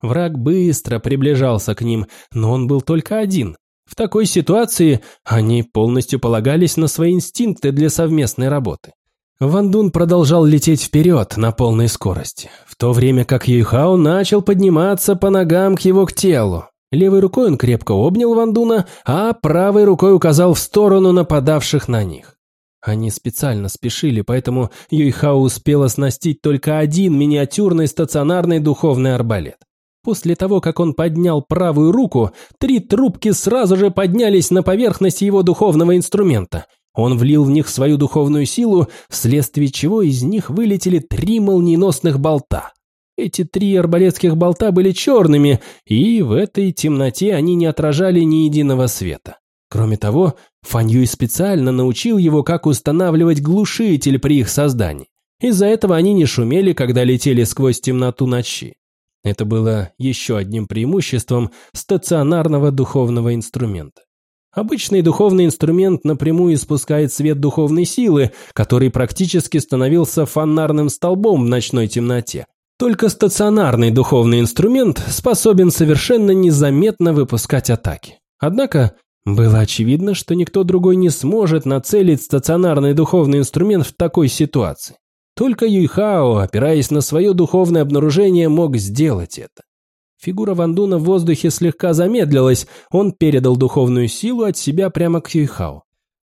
Враг быстро приближался к ним, но он был только один. В такой ситуации они полностью полагались на свои инстинкты для совместной работы. Ван Дун продолжал лететь вперед на полной скорости, в то время как Юйхао начал подниматься по ногам к его к телу. Левой рукой он крепко обнял Ван Дуна, а правой рукой указал в сторону нападавших на них. Они специально спешили, поэтому Юйхао успел оснастить только один миниатюрный стационарный духовный арбалет. После того, как он поднял правую руку, три трубки сразу же поднялись на поверхность его духовного инструмента. Он влил в них свою духовную силу, вследствие чего из них вылетели три молниеносных болта. Эти три арбалетских болта были черными, и в этой темноте они не отражали ни единого света. Кроме того, Фаньюй специально научил его, как устанавливать глушитель при их создании. Из-за этого они не шумели, когда летели сквозь темноту ночи. Это было еще одним преимуществом стационарного духовного инструмента. Обычный духовный инструмент напрямую испускает свет духовной силы, который практически становился фонарным столбом в ночной темноте. Только стационарный духовный инструмент способен совершенно незаметно выпускать атаки. Однако, было очевидно, что никто другой не сможет нацелить стационарный духовный инструмент в такой ситуации. Только Юйхао, опираясь на свое духовное обнаружение, мог сделать это. Фигура Вандуна в воздухе слегка замедлилась, он передал духовную силу от себя прямо к Юйхао.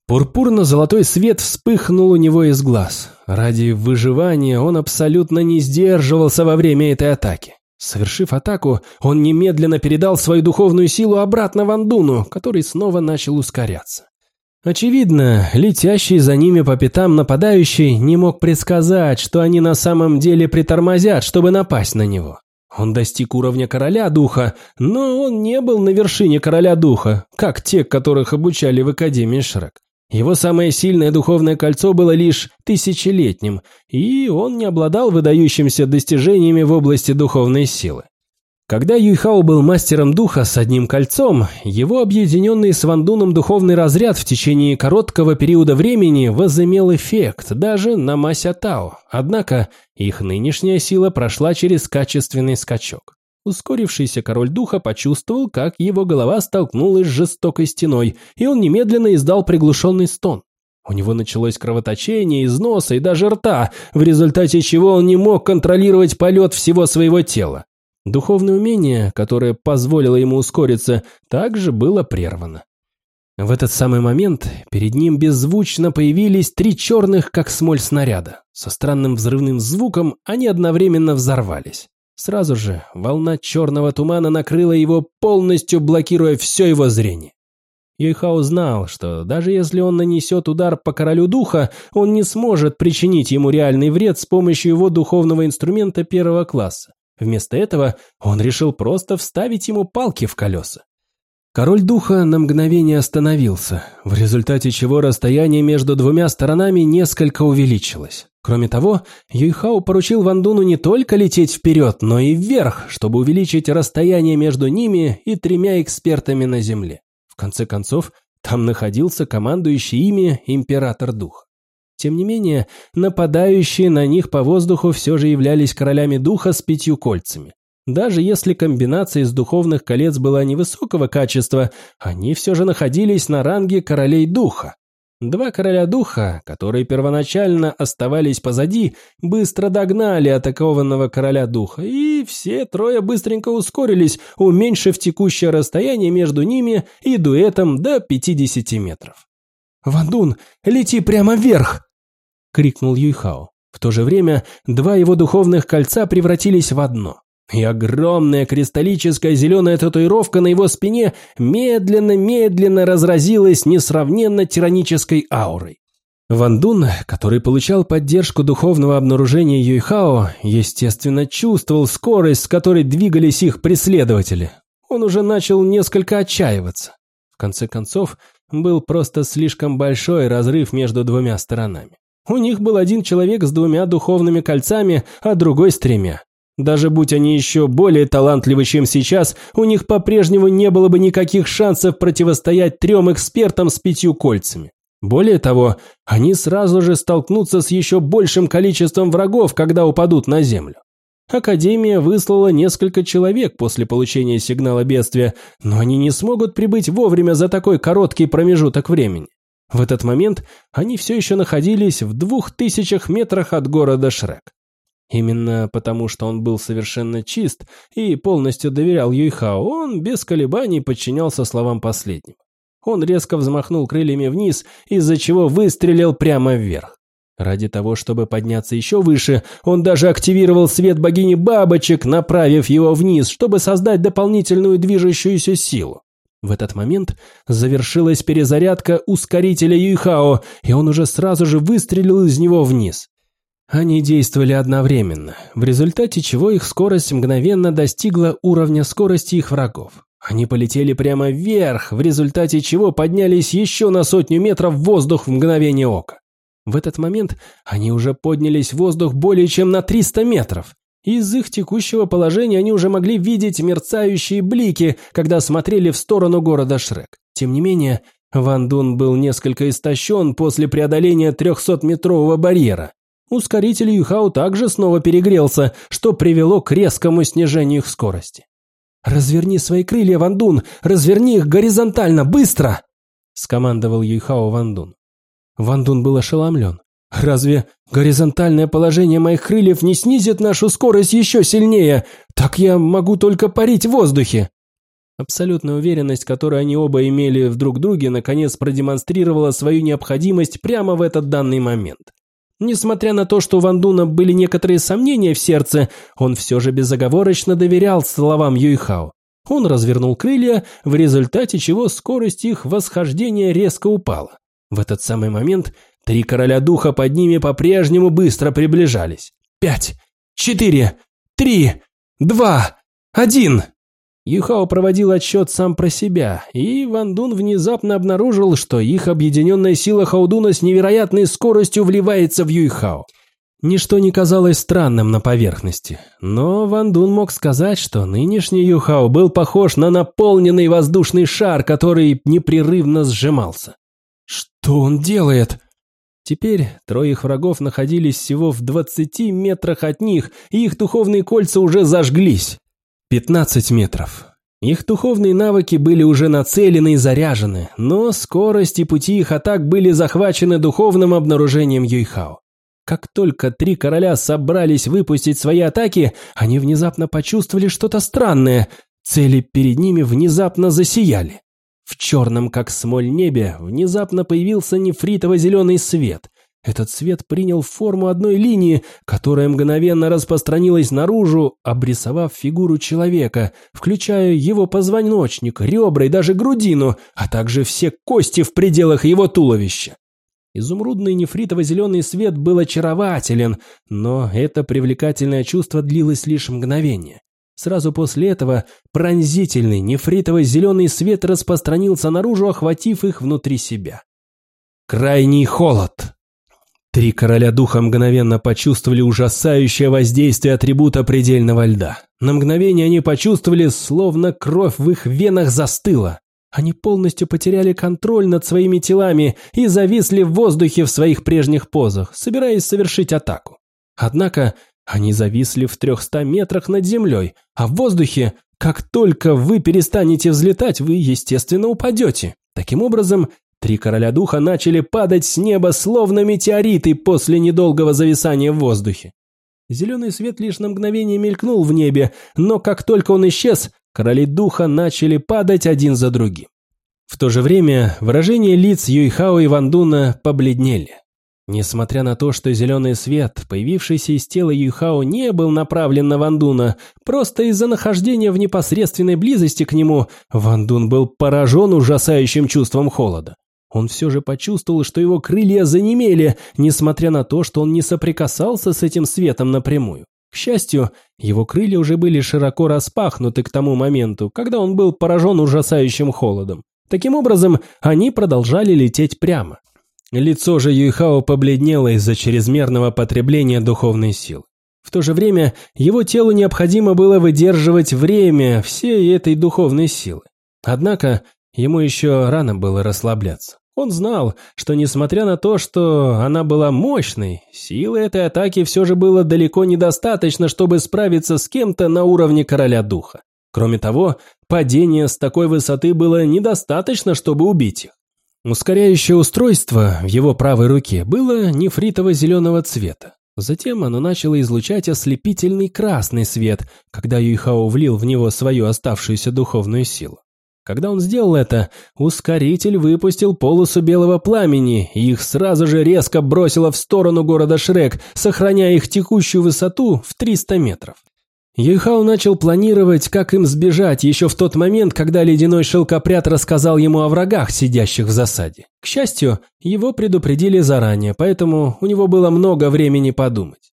Пурпурно-золотой свет вспыхнул у него из глаз. Ради выживания он абсолютно не сдерживался во время этой атаки. Совершив атаку, он немедленно передал свою духовную силу обратно Вандуну, который снова начал ускоряться. Очевидно, летящий за ними по пятам нападающий не мог предсказать, что они на самом деле притормозят, чтобы напасть на него. Он достиг уровня короля духа, но он не был на вершине короля духа, как те, которых обучали в Академии Шрек. Его самое сильное духовное кольцо было лишь тысячелетним, и он не обладал выдающимися достижениями в области духовной силы. Когда Юйхао был мастером духа с одним кольцом, его объединенный с Вандуном духовный разряд в течение короткого периода времени возымел эффект даже на Мася Тао, однако их нынешняя сила прошла через качественный скачок. Ускорившийся король духа почувствовал, как его голова столкнулась с жестокой стеной, и он немедленно издал приглушенный стон. У него началось кровоточение из носа и даже рта, в результате чего он не мог контролировать полет всего своего тела. Духовное умение, которое позволило ему ускориться, также было прервано. В этот самый момент перед ним беззвучно появились три черных, как смоль снаряда. Со странным взрывным звуком они одновременно взорвались. Сразу же волна черного тумана накрыла его, полностью блокируя все его зрение. Юйхао знал, что даже если он нанесет удар по королю духа, он не сможет причинить ему реальный вред с помощью его духовного инструмента первого класса. Вместо этого он решил просто вставить ему палки в колеса. Король духа на мгновение остановился, в результате чего расстояние между двумя сторонами несколько увеличилось. Кроме того, Юйхао поручил Вандуну не только лететь вперед, но и вверх, чтобы увеличить расстояние между ними и тремя экспертами на Земле конце концов, там находился командующий ими император дух. Тем не менее, нападающие на них по воздуху все же являлись королями духа с пятью кольцами. Даже если комбинация из духовных колец была невысокого качества, они все же находились на ранге королей духа. Два короля духа, которые первоначально оставались позади, быстро догнали атакованного короля духа, и все трое быстренько ускорились, уменьшив текущее расстояние между ними и дуэтом до 50 метров. «Вандун, лети прямо вверх!» — крикнул Юйхао. В то же время два его духовных кольца превратились в одно. И огромная кристаллическая зеленая татуировка на его спине медленно-медленно разразилась несравненно тиранической аурой. Ван Дун, который получал поддержку духовного обнаружения Юйхао, естественно, чувствовал скорость, с которой двигались их преследователи. Он уже начал несколько отчаиваться. В конце концов, был просто слишком большой разрыв между двумя сторонами. У них был один человек с двумя духовными кольцами, а другой с тремя. Даже будь они еще более талантливы, чем сейчас, у них по-прежнему не было бы никаких шансов противостоять трем экспертам с пятью кольцами. Более того, они сразу же столкнутся с еще большим количеством врагов, когда упадут на землю. Академия выслала несколько человек после получения сигнала бедствия, но они не смогут прибыть вовремя за такой короткий промежуток времени. В этот момент они все еще находились в двух тысячах метрах от города Шрек. Именно потому, что он был совершенно чист и полностью доверял Юйхао, он без колебаний подчинялся словам последнего. Он резко взмахнул крыльями вниз, из-за чего выстрелил прямо вверх. Ради того, чтобы подняться еще выше, он даже активировал свет богини бабочек, направив его вниз, чтобы создать дополнительную движущуюся силу. В этот момент завершилась перезарядка ускорителя Юйхао, и он уже сразу же выстрелил из него вниз. Они действовали одновременно, в результате чего их скорость мгновенно достигла уровня скорости их врагов. Они полетели прямо вверх, в результате чего поднялись еще на сотню метров в воздух в мгновение ока. В этот момент они уже поднялись в воздух более чем на 300 метров. Из их текущего положения они уже могли видеть мерцающие блики, когда смотрели в сторону города Шрек. Тем не менее, Ван Дун был несколько истощен после преодоления 300-метрового барьера. Ускоритель Юхау также снова перегрелся, что привело к резкому снижению их скорости. «Разверни свои крылья, Вандун! Разверни их горизонтально, быстро!» – скомандовал Юйхао Вандун. Вандун был ошеломлен. «Разве горизонтальное положение моих крыльев не снизит нашу скорость еще сильнее? Так я могу только парить в воздухе!» Абсолютная уверенность, которую они оба имели в друг друге, наконец продемонстрировала свою необходимость прямо в этот данный момент. Несмотря на то, что у Ван Дуна были некоторые сомнения в сердце, он все же безоговорочно доверял словам Юйхао. Он развернул крылья, в результате чего скорость их восхождения резко упала. В этот самый момент три короля духа под ними по-прежнему быстро приближались. «Пять! Четыре! Три! Два! Один!» Юхао проводил отсчет сам про себя, и Ван Дун внезапно обнаружил, что их объединенная сила Хаудуна с невероятной скоростью вливается в Юйхао. Ничто не казалось странным на поверхности, но Ван Дун мог сказать, что нынешний Юхао был похож на наполненный воздушный шар, который непрерывно сжимался. «Что он делает?» Теперь трое их врагов находились всего в двадцати метрах от них, и их духовные кольца уже зажглись. 15 метров. Их духовные навыки были уже нацелены и заряжены, но скорость и пути их атак были захвачены духовным обнаружением Юйхао. Как только три короля собрались выпустить свои атаки, они внезапно почувствовали что-то странное. Цели перед ними внезапно засияли. В черном, как смоль небе, внезапно появился нефритово-зеленый свет. Этот свет принял форму одной линии, которая мгновенно распространилась наружу, обрисовав фигуру человека, включая его позвоночник, ребра и даже грудину, а также все кости в пределах его туловища. Изумрудный нефритово-зеленый свет был очарователен, но это привлекательное чувство длилось лишь мгновение. Сразу после этого пронзительный нефритово-зеленый свет распространился наружу, охватив их внутри себя. Крайний холод. Три короля духа мгновенно почувствовали ужасающее воздействие атрибута предельного льда. На мгновение они почувствовали, словно кровь в их венах застыла. Они полностью потеряли контроль над своими телами и зависли в воздухе в своих прежних позах, собираясь совершить атаку. Однако они зависли в трехста метрах над землей, а в воздухе, как только вы перестанете взлетать, вы, естественно, упадете. Таким образом, Три короля духа начали падать с неба, словно метеориты после недолгого зависания в воздухе. Зеленый свет лишь на мгновение мелькнул в небе, но как только он исчез, короли духа начали падать один за другим. В то же время выражения лиц Юйхао и Вандуна побледнели. Несмотря на то, что зеленый свет, появившийся из тела Юйхао, не был направлен на Вандуна, просто из-за нахождения в непосредственной близости к нему, Вандун был поражен ужасающим чувством холода. Он все же почувствовал, что его крылья занемели, несмотря на то, что он не соприкасался с этим светом напрямую. К счастью, его крылья уже были широко распахнуты к тому моменту, когда он был поражен ужасающим холодом. Таким образом, они продолжали лететь прямо. Лицо же Юйхао побледнело из-за чрезмерного потребления духовной силы. В то же время его телу необходимо было выдерживать время всей этой духовной силы. Однако ему еще рано было расслабляться. Он знал, что несмотря на то, что она была мощной, силы этой атаки все же было далеко недостаточно, чтобы справиться с кем-то на уровне короля духа. Кроме того, падение с такой высоты было недостаточно, чтобы убить их. Ускоряющее устройство в его правой руке было нефритово-зеленого цвета. Затем оно начало излучать ослепительный красный свет, когда Юйхао влил в него свою оставшуюся духовную силу. Когда он сделал это, ускоритель выпустил полосу белого пламени, и их сразу же резко бросило в сторону города Шрек, сохраняя их текущую высоту в 300 метров. Юйхао начал планировать, как им сбежать еще в тот момент, когда ледяной шелкопряд рассказал ему о врагах, сидящих в засаде. К счастью, его предупредили заранее, поэтому у него было много времени подумать.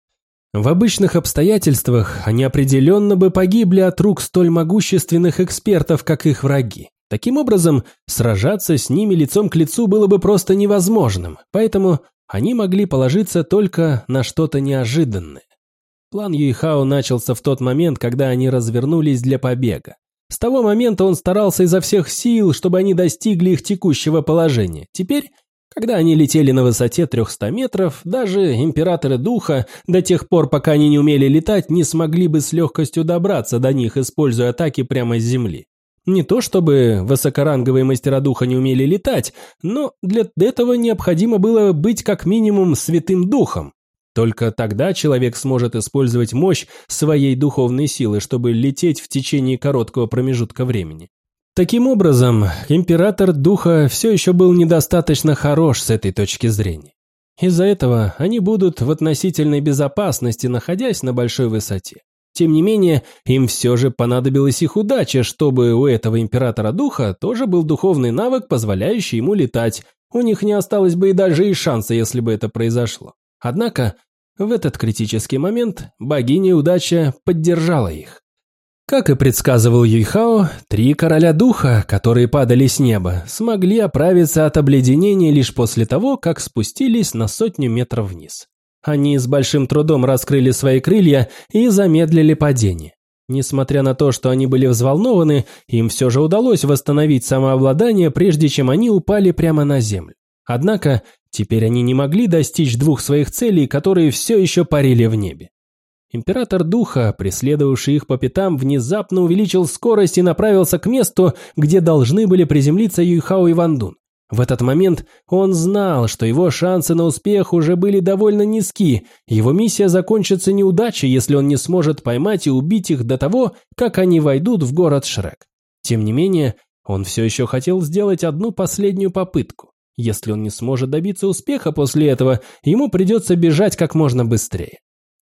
В обычных обстоятельствах они определенно бы погибли от рук столь могущественных экспертов, как их враги. Таким образом, сражаться с ними лицом к лицу было бы просто невозможным, поэтому они могли положиться только на что-то неожиданное. План Юйхао начался в тот момент, когда они развернулись для побега. С того момента он старался изо всех сил, чтобы они достигли их текущего положения. Теперь когда они летели на высоте 300 метров, даже императоры духа, до тех пор, пока они не умели летать, не смогли бы с легкостью добраться до них, используя атаки прямо с земли. Не то чтобы высокоранговые мастера духа не умели летать, но для этого необходимо было быть как минимум святым духом. Только тогда человек сможет использовать мощь своей духовной силы, чтобы лететь в течение короткого промежутка времени. Таким образом, император духа все еще был недостаточно хорош с этой точки зрения. Из-за этого они будут в относительной безопасности, находясь на большой высоте. Тем не менее, им все же понадобилась их удача, чтобы у этого императора духа тоже был духовный навык, позволяющий ему летать. У них не осталось бы и даже и шанса, если бы это произошло. Однако, в этот критический момент богиня удача поддержала их. Как и предсказывал Юйхао, три короля духа, которые падали с неба, смогли оправиться от обледенения лишь после того, как спустились на сотню метров вниз. Они с большим трудом раскрыли свои крылья и замедлили падение. Несмотря на то, что они были взволнованы, им все же удалось восстановить самообладание, прежде чем они упали прямо на землю. Однако, теперь они не могли достичь двух своих целей, которые все еще парили в небе. Император Духа, преследовавший их по пятам, внезапно увеличил скорость и направился к месту, где должны были приземлиться Юйхао и Вандун. В этот момент он знал, что его шансы на успех уже были довольно низки, его миссия закончится неудачей, если он не сможет поймать и убить их до того, как они войдут в город Шрек. Тем не менее, он все еще хотел сделать одну последнюю попытку. Если он не сможет добиться успеха после этого, ему придется бежать как можно быстрее.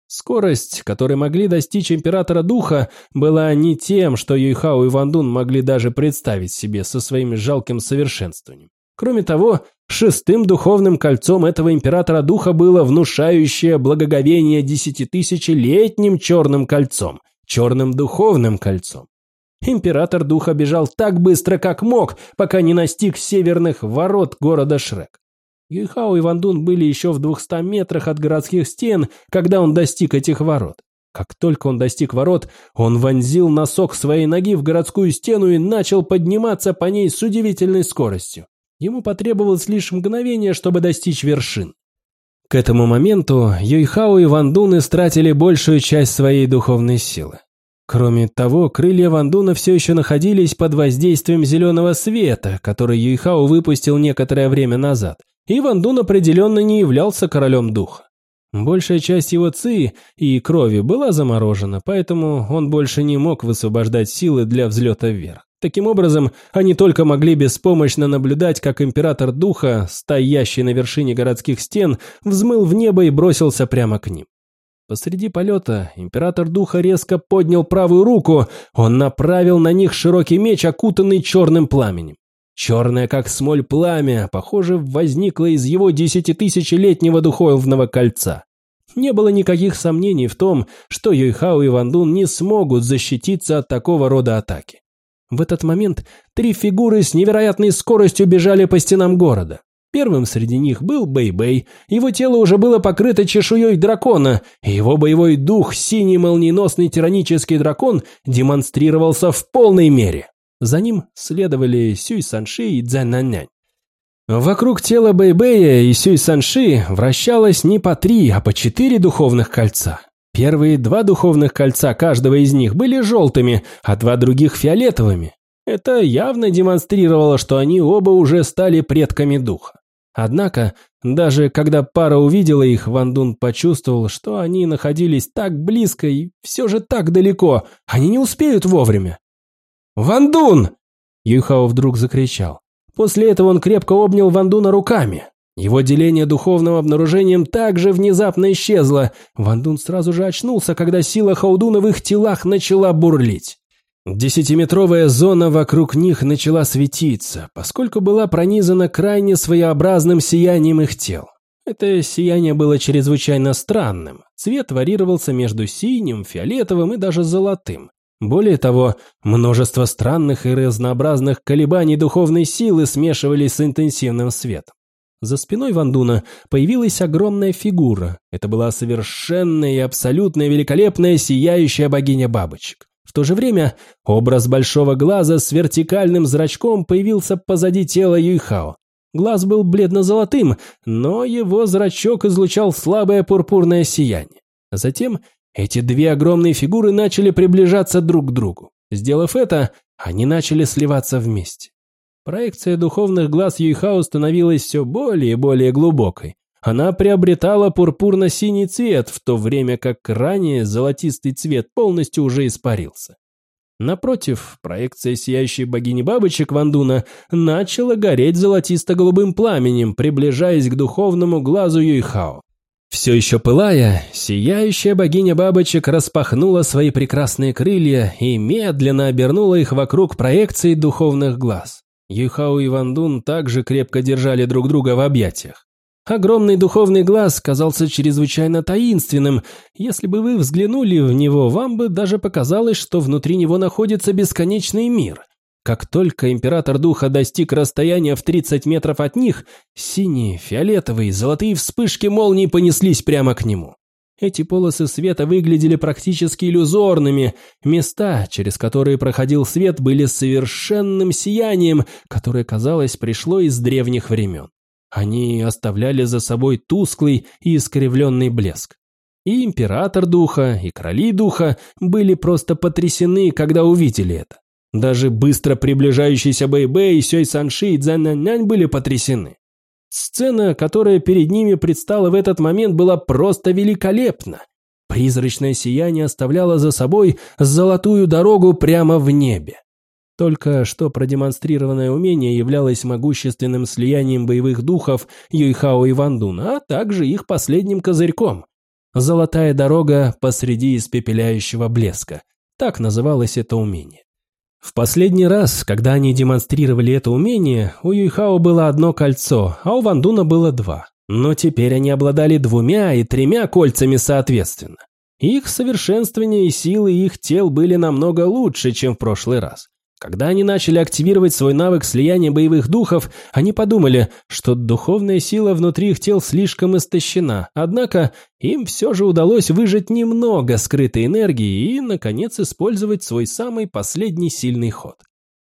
Скорость, которой могли достичь Императора Духа, была не тем, что Юйхао и Вандун могли даже представить себе со своим жалким совершенствованием. Кроме того, шестым духовным кольцом этого императора духа было внушающее благоговение десятитысячелетним черным кольцом, черным духовным кольцом. Император духа бежал так быстро, как мог, пока не настиг северных ворот города Шрек. Юйхао и Вандун были еще в двухстах метрах от городских стен, когда он достиг этих ворот. Как только он достиг ворот, он вонзил носок своей ноги в городскую стену и начал подниматься по ней с удивительной скоростью. Ему потребовалось лишь мгновение, чтобы достичь вершин. К этому моменту Юйхао и Вандун истратили большую часть своей духовной силы. Кроме того, крылья Вандуна все еще находились под воздействием зеленого света, который Юйхао выпустил некоторое время назад, и Вандун определенно не являлся королем духа. Большая часть его ци и крови была заморожена, поэтому он больше не мог высвобождать силы для взлета вверх. Таким образом, они только могли беспомощно наблюдать, как император духа, стоящий на вершине городских стен, взмыл в небо и бросился прямо к ним. Посреди полета император духа резко поднял правую руку, он направил на них широкий меч, окутанный черным пламенем. Черное, как смоль пламя, похоже, возникло из его десятитысячелетнего духовного кольца. Не было никаких сомнений в том, что Юйхао и Вандун не смогут защититься от такого рода атаки. В этот момент три фигуры с невероятной скоростью бежали по стенам города. Первым среди них был Бэй-Бэй, его тело уже было покрыто чешуей дракона, и его боевой дух, синий молниеносный тиранический дракон, демонстрировался в полной мере. За ним следовали Сюй Санши и Цзэннанянь. Вокруг тела Бэйбэя и Сюй Санши вращалось не по три, а по четыре духовных кольца. Первые два духовных кольца каждого из них были желтыми, а два других фиолетовыми. Это явно демонстрировало, что они оба уже стали предками духа. Однако, даже когда пара увидела их, Ван Дун почувствовал, что они находились так близко и все же так далеко, они не успеют вовремя. «Ван Дун!» Юйхао вдруг закричал. После этого он крепко обнял Ван Дуна руками. Его деление духовным обнаружением также внезапно исчезло. Ван Дун сразу же очнулся, когда сила Хаудуна в их телах начала бурлить. Десятиметровая зона вокруг них начала светиться, поскольку была пронизана крайне своеобразным сиянием их тел. Это сияние было чрезвычайно странным. Цвет варьировался между синим, фиолетовым и даже золотым. Более того, множество странных и разнообразных колебаний духовной силы смешивались с интенсивным светом. За спиной Вандуна появилась огромная фигура. Это была совершенная и абсолютная великолепная сияющая богиня бабочек. В то же время образ большого глаза с вертикальным зрачком появился позади тела Юйхао. Глаз был бледно-золотым, но его зрачок излучал слабое пурпурное сияние. Затем эти две огромные фигуры начали приближаться друг к другу. Сделав это, они начали сливаться вместе. Проекция духовных глаз Юйхао становилась все более и более глубокой. Она приобретала пурпурно-синий цвет, в то время как ранее золотистый цвет полностью уже испарился. Напротив, проекция сияющей богини бабочек Вандуна начала гореть золотисто-голубым пламенем, приближаясь к духовному глазу Юйхао. Все еще пылая, сияющая богиня бабочек распахнула свои прекрасные крылья и медленно обернула их вокруг проекции духовных глаз. Юхао и Вандун также крепко держали друг друга в объятиях. Огромный духовный глаз казался чрезвычайно таинственным. Если бы вы взглянули в него, вам бы даже показалось, что внутри него находится бесконечный мир. Как только император духа достиг расстояния в 30 метров от них, синие, фиолетовые, золотые вспышки молний понеслись прямо к нему. Эти полосы света выглядели практически иллюзорными. Места, через которые проходил свет, были совершенным сиянием, которое, казалось, пришло из древних времен. Они оставляли за собой тусклый и искривленный блеск. И император духа, и короли духа были просто потрясены, когда увидели это. Даже быстро приближающийся Бэйбэй, Сёй Санши и Цзэннянь были потрясены. Сцена, которая перед ними предстала в этот момент, была просто великолепна. Призрачное сияние оставляло за собой золотую дорогу прямо в небе. Только что продемонстрированное умение являлось могущественным слиянием боевых духов Юйхао и Вандуна, а также их последним козырьком. Золотая дорога посреди испепеляющего блеска. Так называлось это умение. В последний раз, когда они демонстрировали это умение, у Юйхао было одно кольцо, а у Вандуна было два. Но теперь они обладали двумя и тремя кольцами соответственно. Их совершенствование и силы их тел были намного лучше, чем в прошлый раз. Когда они начали активировать свой навык слияния боевых духов, они подумали, что духовная сила внутри их тел слишком истощена, однако им все же удалось выжать немного скрытой энергии и, наконец, использовать свой самый последний сильный ход.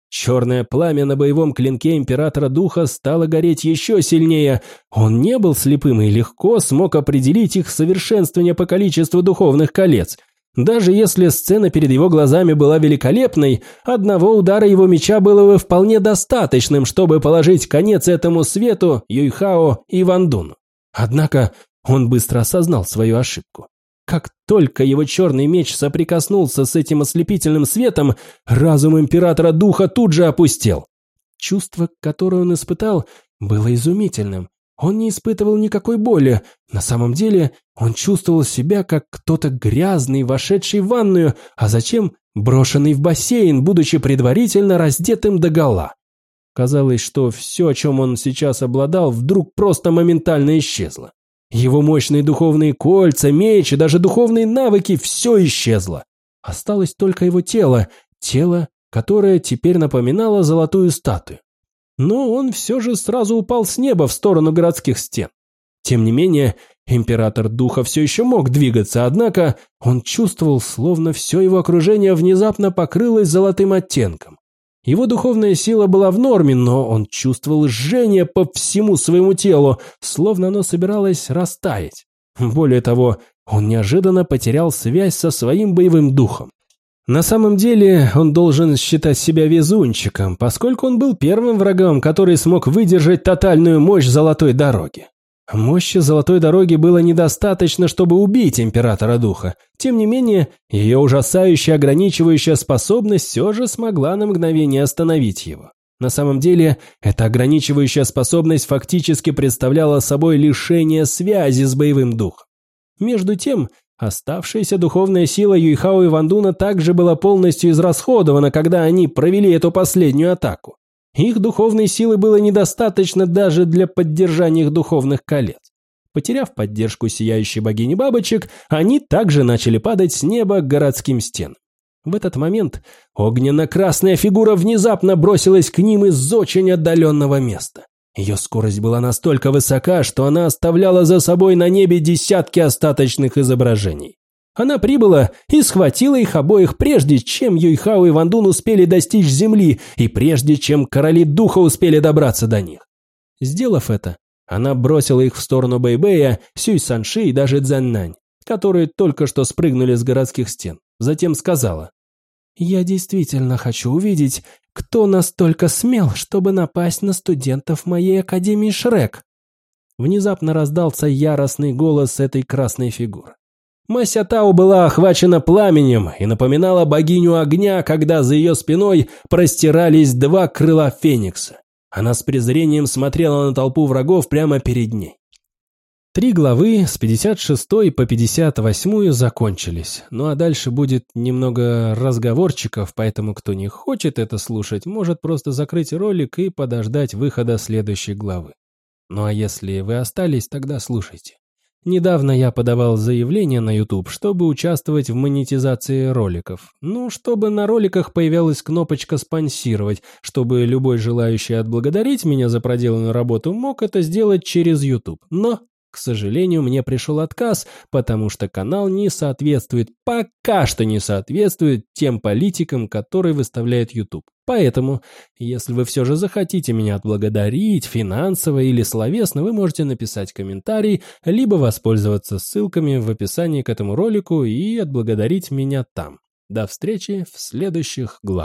Черное пламя на боевом клинке Императора Духа стало гореть еще сильнее. Он не был слепым и легко смог определить их совершенствование по количеству духовных колец – даже если сцена перед его глазами была великолепной, одного удара его меча было бы вполне достаточным, чтобы положить конец этому свету Юйхао и Вандуну. Однако он быстро осознал свою ошибку. Как только его черный меч соприкоснулся с этим ослепительным светом, разум императора духа тут же опустел. Чувство, которое он испытал, было изумительным. Он не испытывал никакой боли. На самом деле он чувствовал себя как кто-то грязный, вошедший в ванную, а затем брошенный в бассейн, будучи предварительно раздетым догола. Казалось, что все, чем он сейчас обладал, вдруг просто моментально исчезло. Его мощные духовные кольца, меч и даже духовные навыки – все исчезло. Осталось только его тело, тело, которое теперь напоминало золотую статую но он все же сразу упал с неба в сторону городских стен. Тем не менее, император духа все еще мог двигаться, однако он чувствовал, словно все его окружение внезапно покрылось золотым оттенком. Его духовная сила была в норме, но он чувствовал жжение по всему своему телу, словно оно собиралось растаять. Более того, он неожиданно потерял связь со своим боевым духом. На самом деле он должен считать себя везунчиком, поскольку он был первым врагом, который смог выдержать тотальную мощь Золотой Дороги. Мощи Золотой Дороги было недостаточно, чтобы убить Императора Духа. Тем не менее, ее ужасающая ограничивающая способность все же смогла на мгновение остановить его. На самом деле, эта ограничивающая способность фактически представляла собой лишение связи с боевым духом. Между тем, Оставшаяся духовная сила Юйхао и Вандуна также была полностью израсходована, когда они провели эту последнюю атаку. Их духовной силы было недостаточно даже для поддержания их духовных колец. Потеряв поддержку сияющей богини бабочек, они также начали падать с неба к городским стенам. В этот момент огненно-красная фигура внезапно бросилась к ним из очень отдаленного места. Ее скорость была настолько высока, что она оставляла за собой на небе десятки остаточных изображений. Она прибыла и схватила их обоих прежде, чем Юйхао и Вандун успели достичь земли и прежде, чем короли духа успели добраться до них. Сделав это, она бросила их в сторону Бэйбэя, Сюй Санши и даже Цзэннань, которые только что спрыгнули с городских стен. Затем сказала, «Я действительно хочу увидеть, кто настолько смел, чтобы напасть на студентов моей Академии Шрек? Внезапно раздался яростный голос этой красной фигуры. Мася Тао была охвачена пламенем и напоминала богиню огня, когда за ее спиной простирались два крыла феникса. Она с презрением смотрела на толпу врагов прямо перед ней. Три главы с 56 по 58 закончились, ну а дальше будет немного разговорчиков, поэтому кто не хочет это слушать, может просто закрыть ролик и подождать выхода следующей главы. Ну а если вы остались, тогда слушайте. Недавно я подавал заявление на YouTube, чтобы участвовать в монетизации роликов. Ну, чтобы на роликах появилась кнопочка «Спонсировать», чтобы любой желающий отблагодарить меня за проделанную работу мог это сделать через YouTube. Но К сожалению, мне пришел отказ, потому что канал не соответствует, пока что не соответствует тем политикам, которые выставляет YouTube. Поэтому, если вы все же захотите меня отблагодарить финансово или словесно, вы можете написать комментарий, либо воспользоваться ссылками в описании к этому ролику и отблагодарить меня там. До встречи в следующих главах.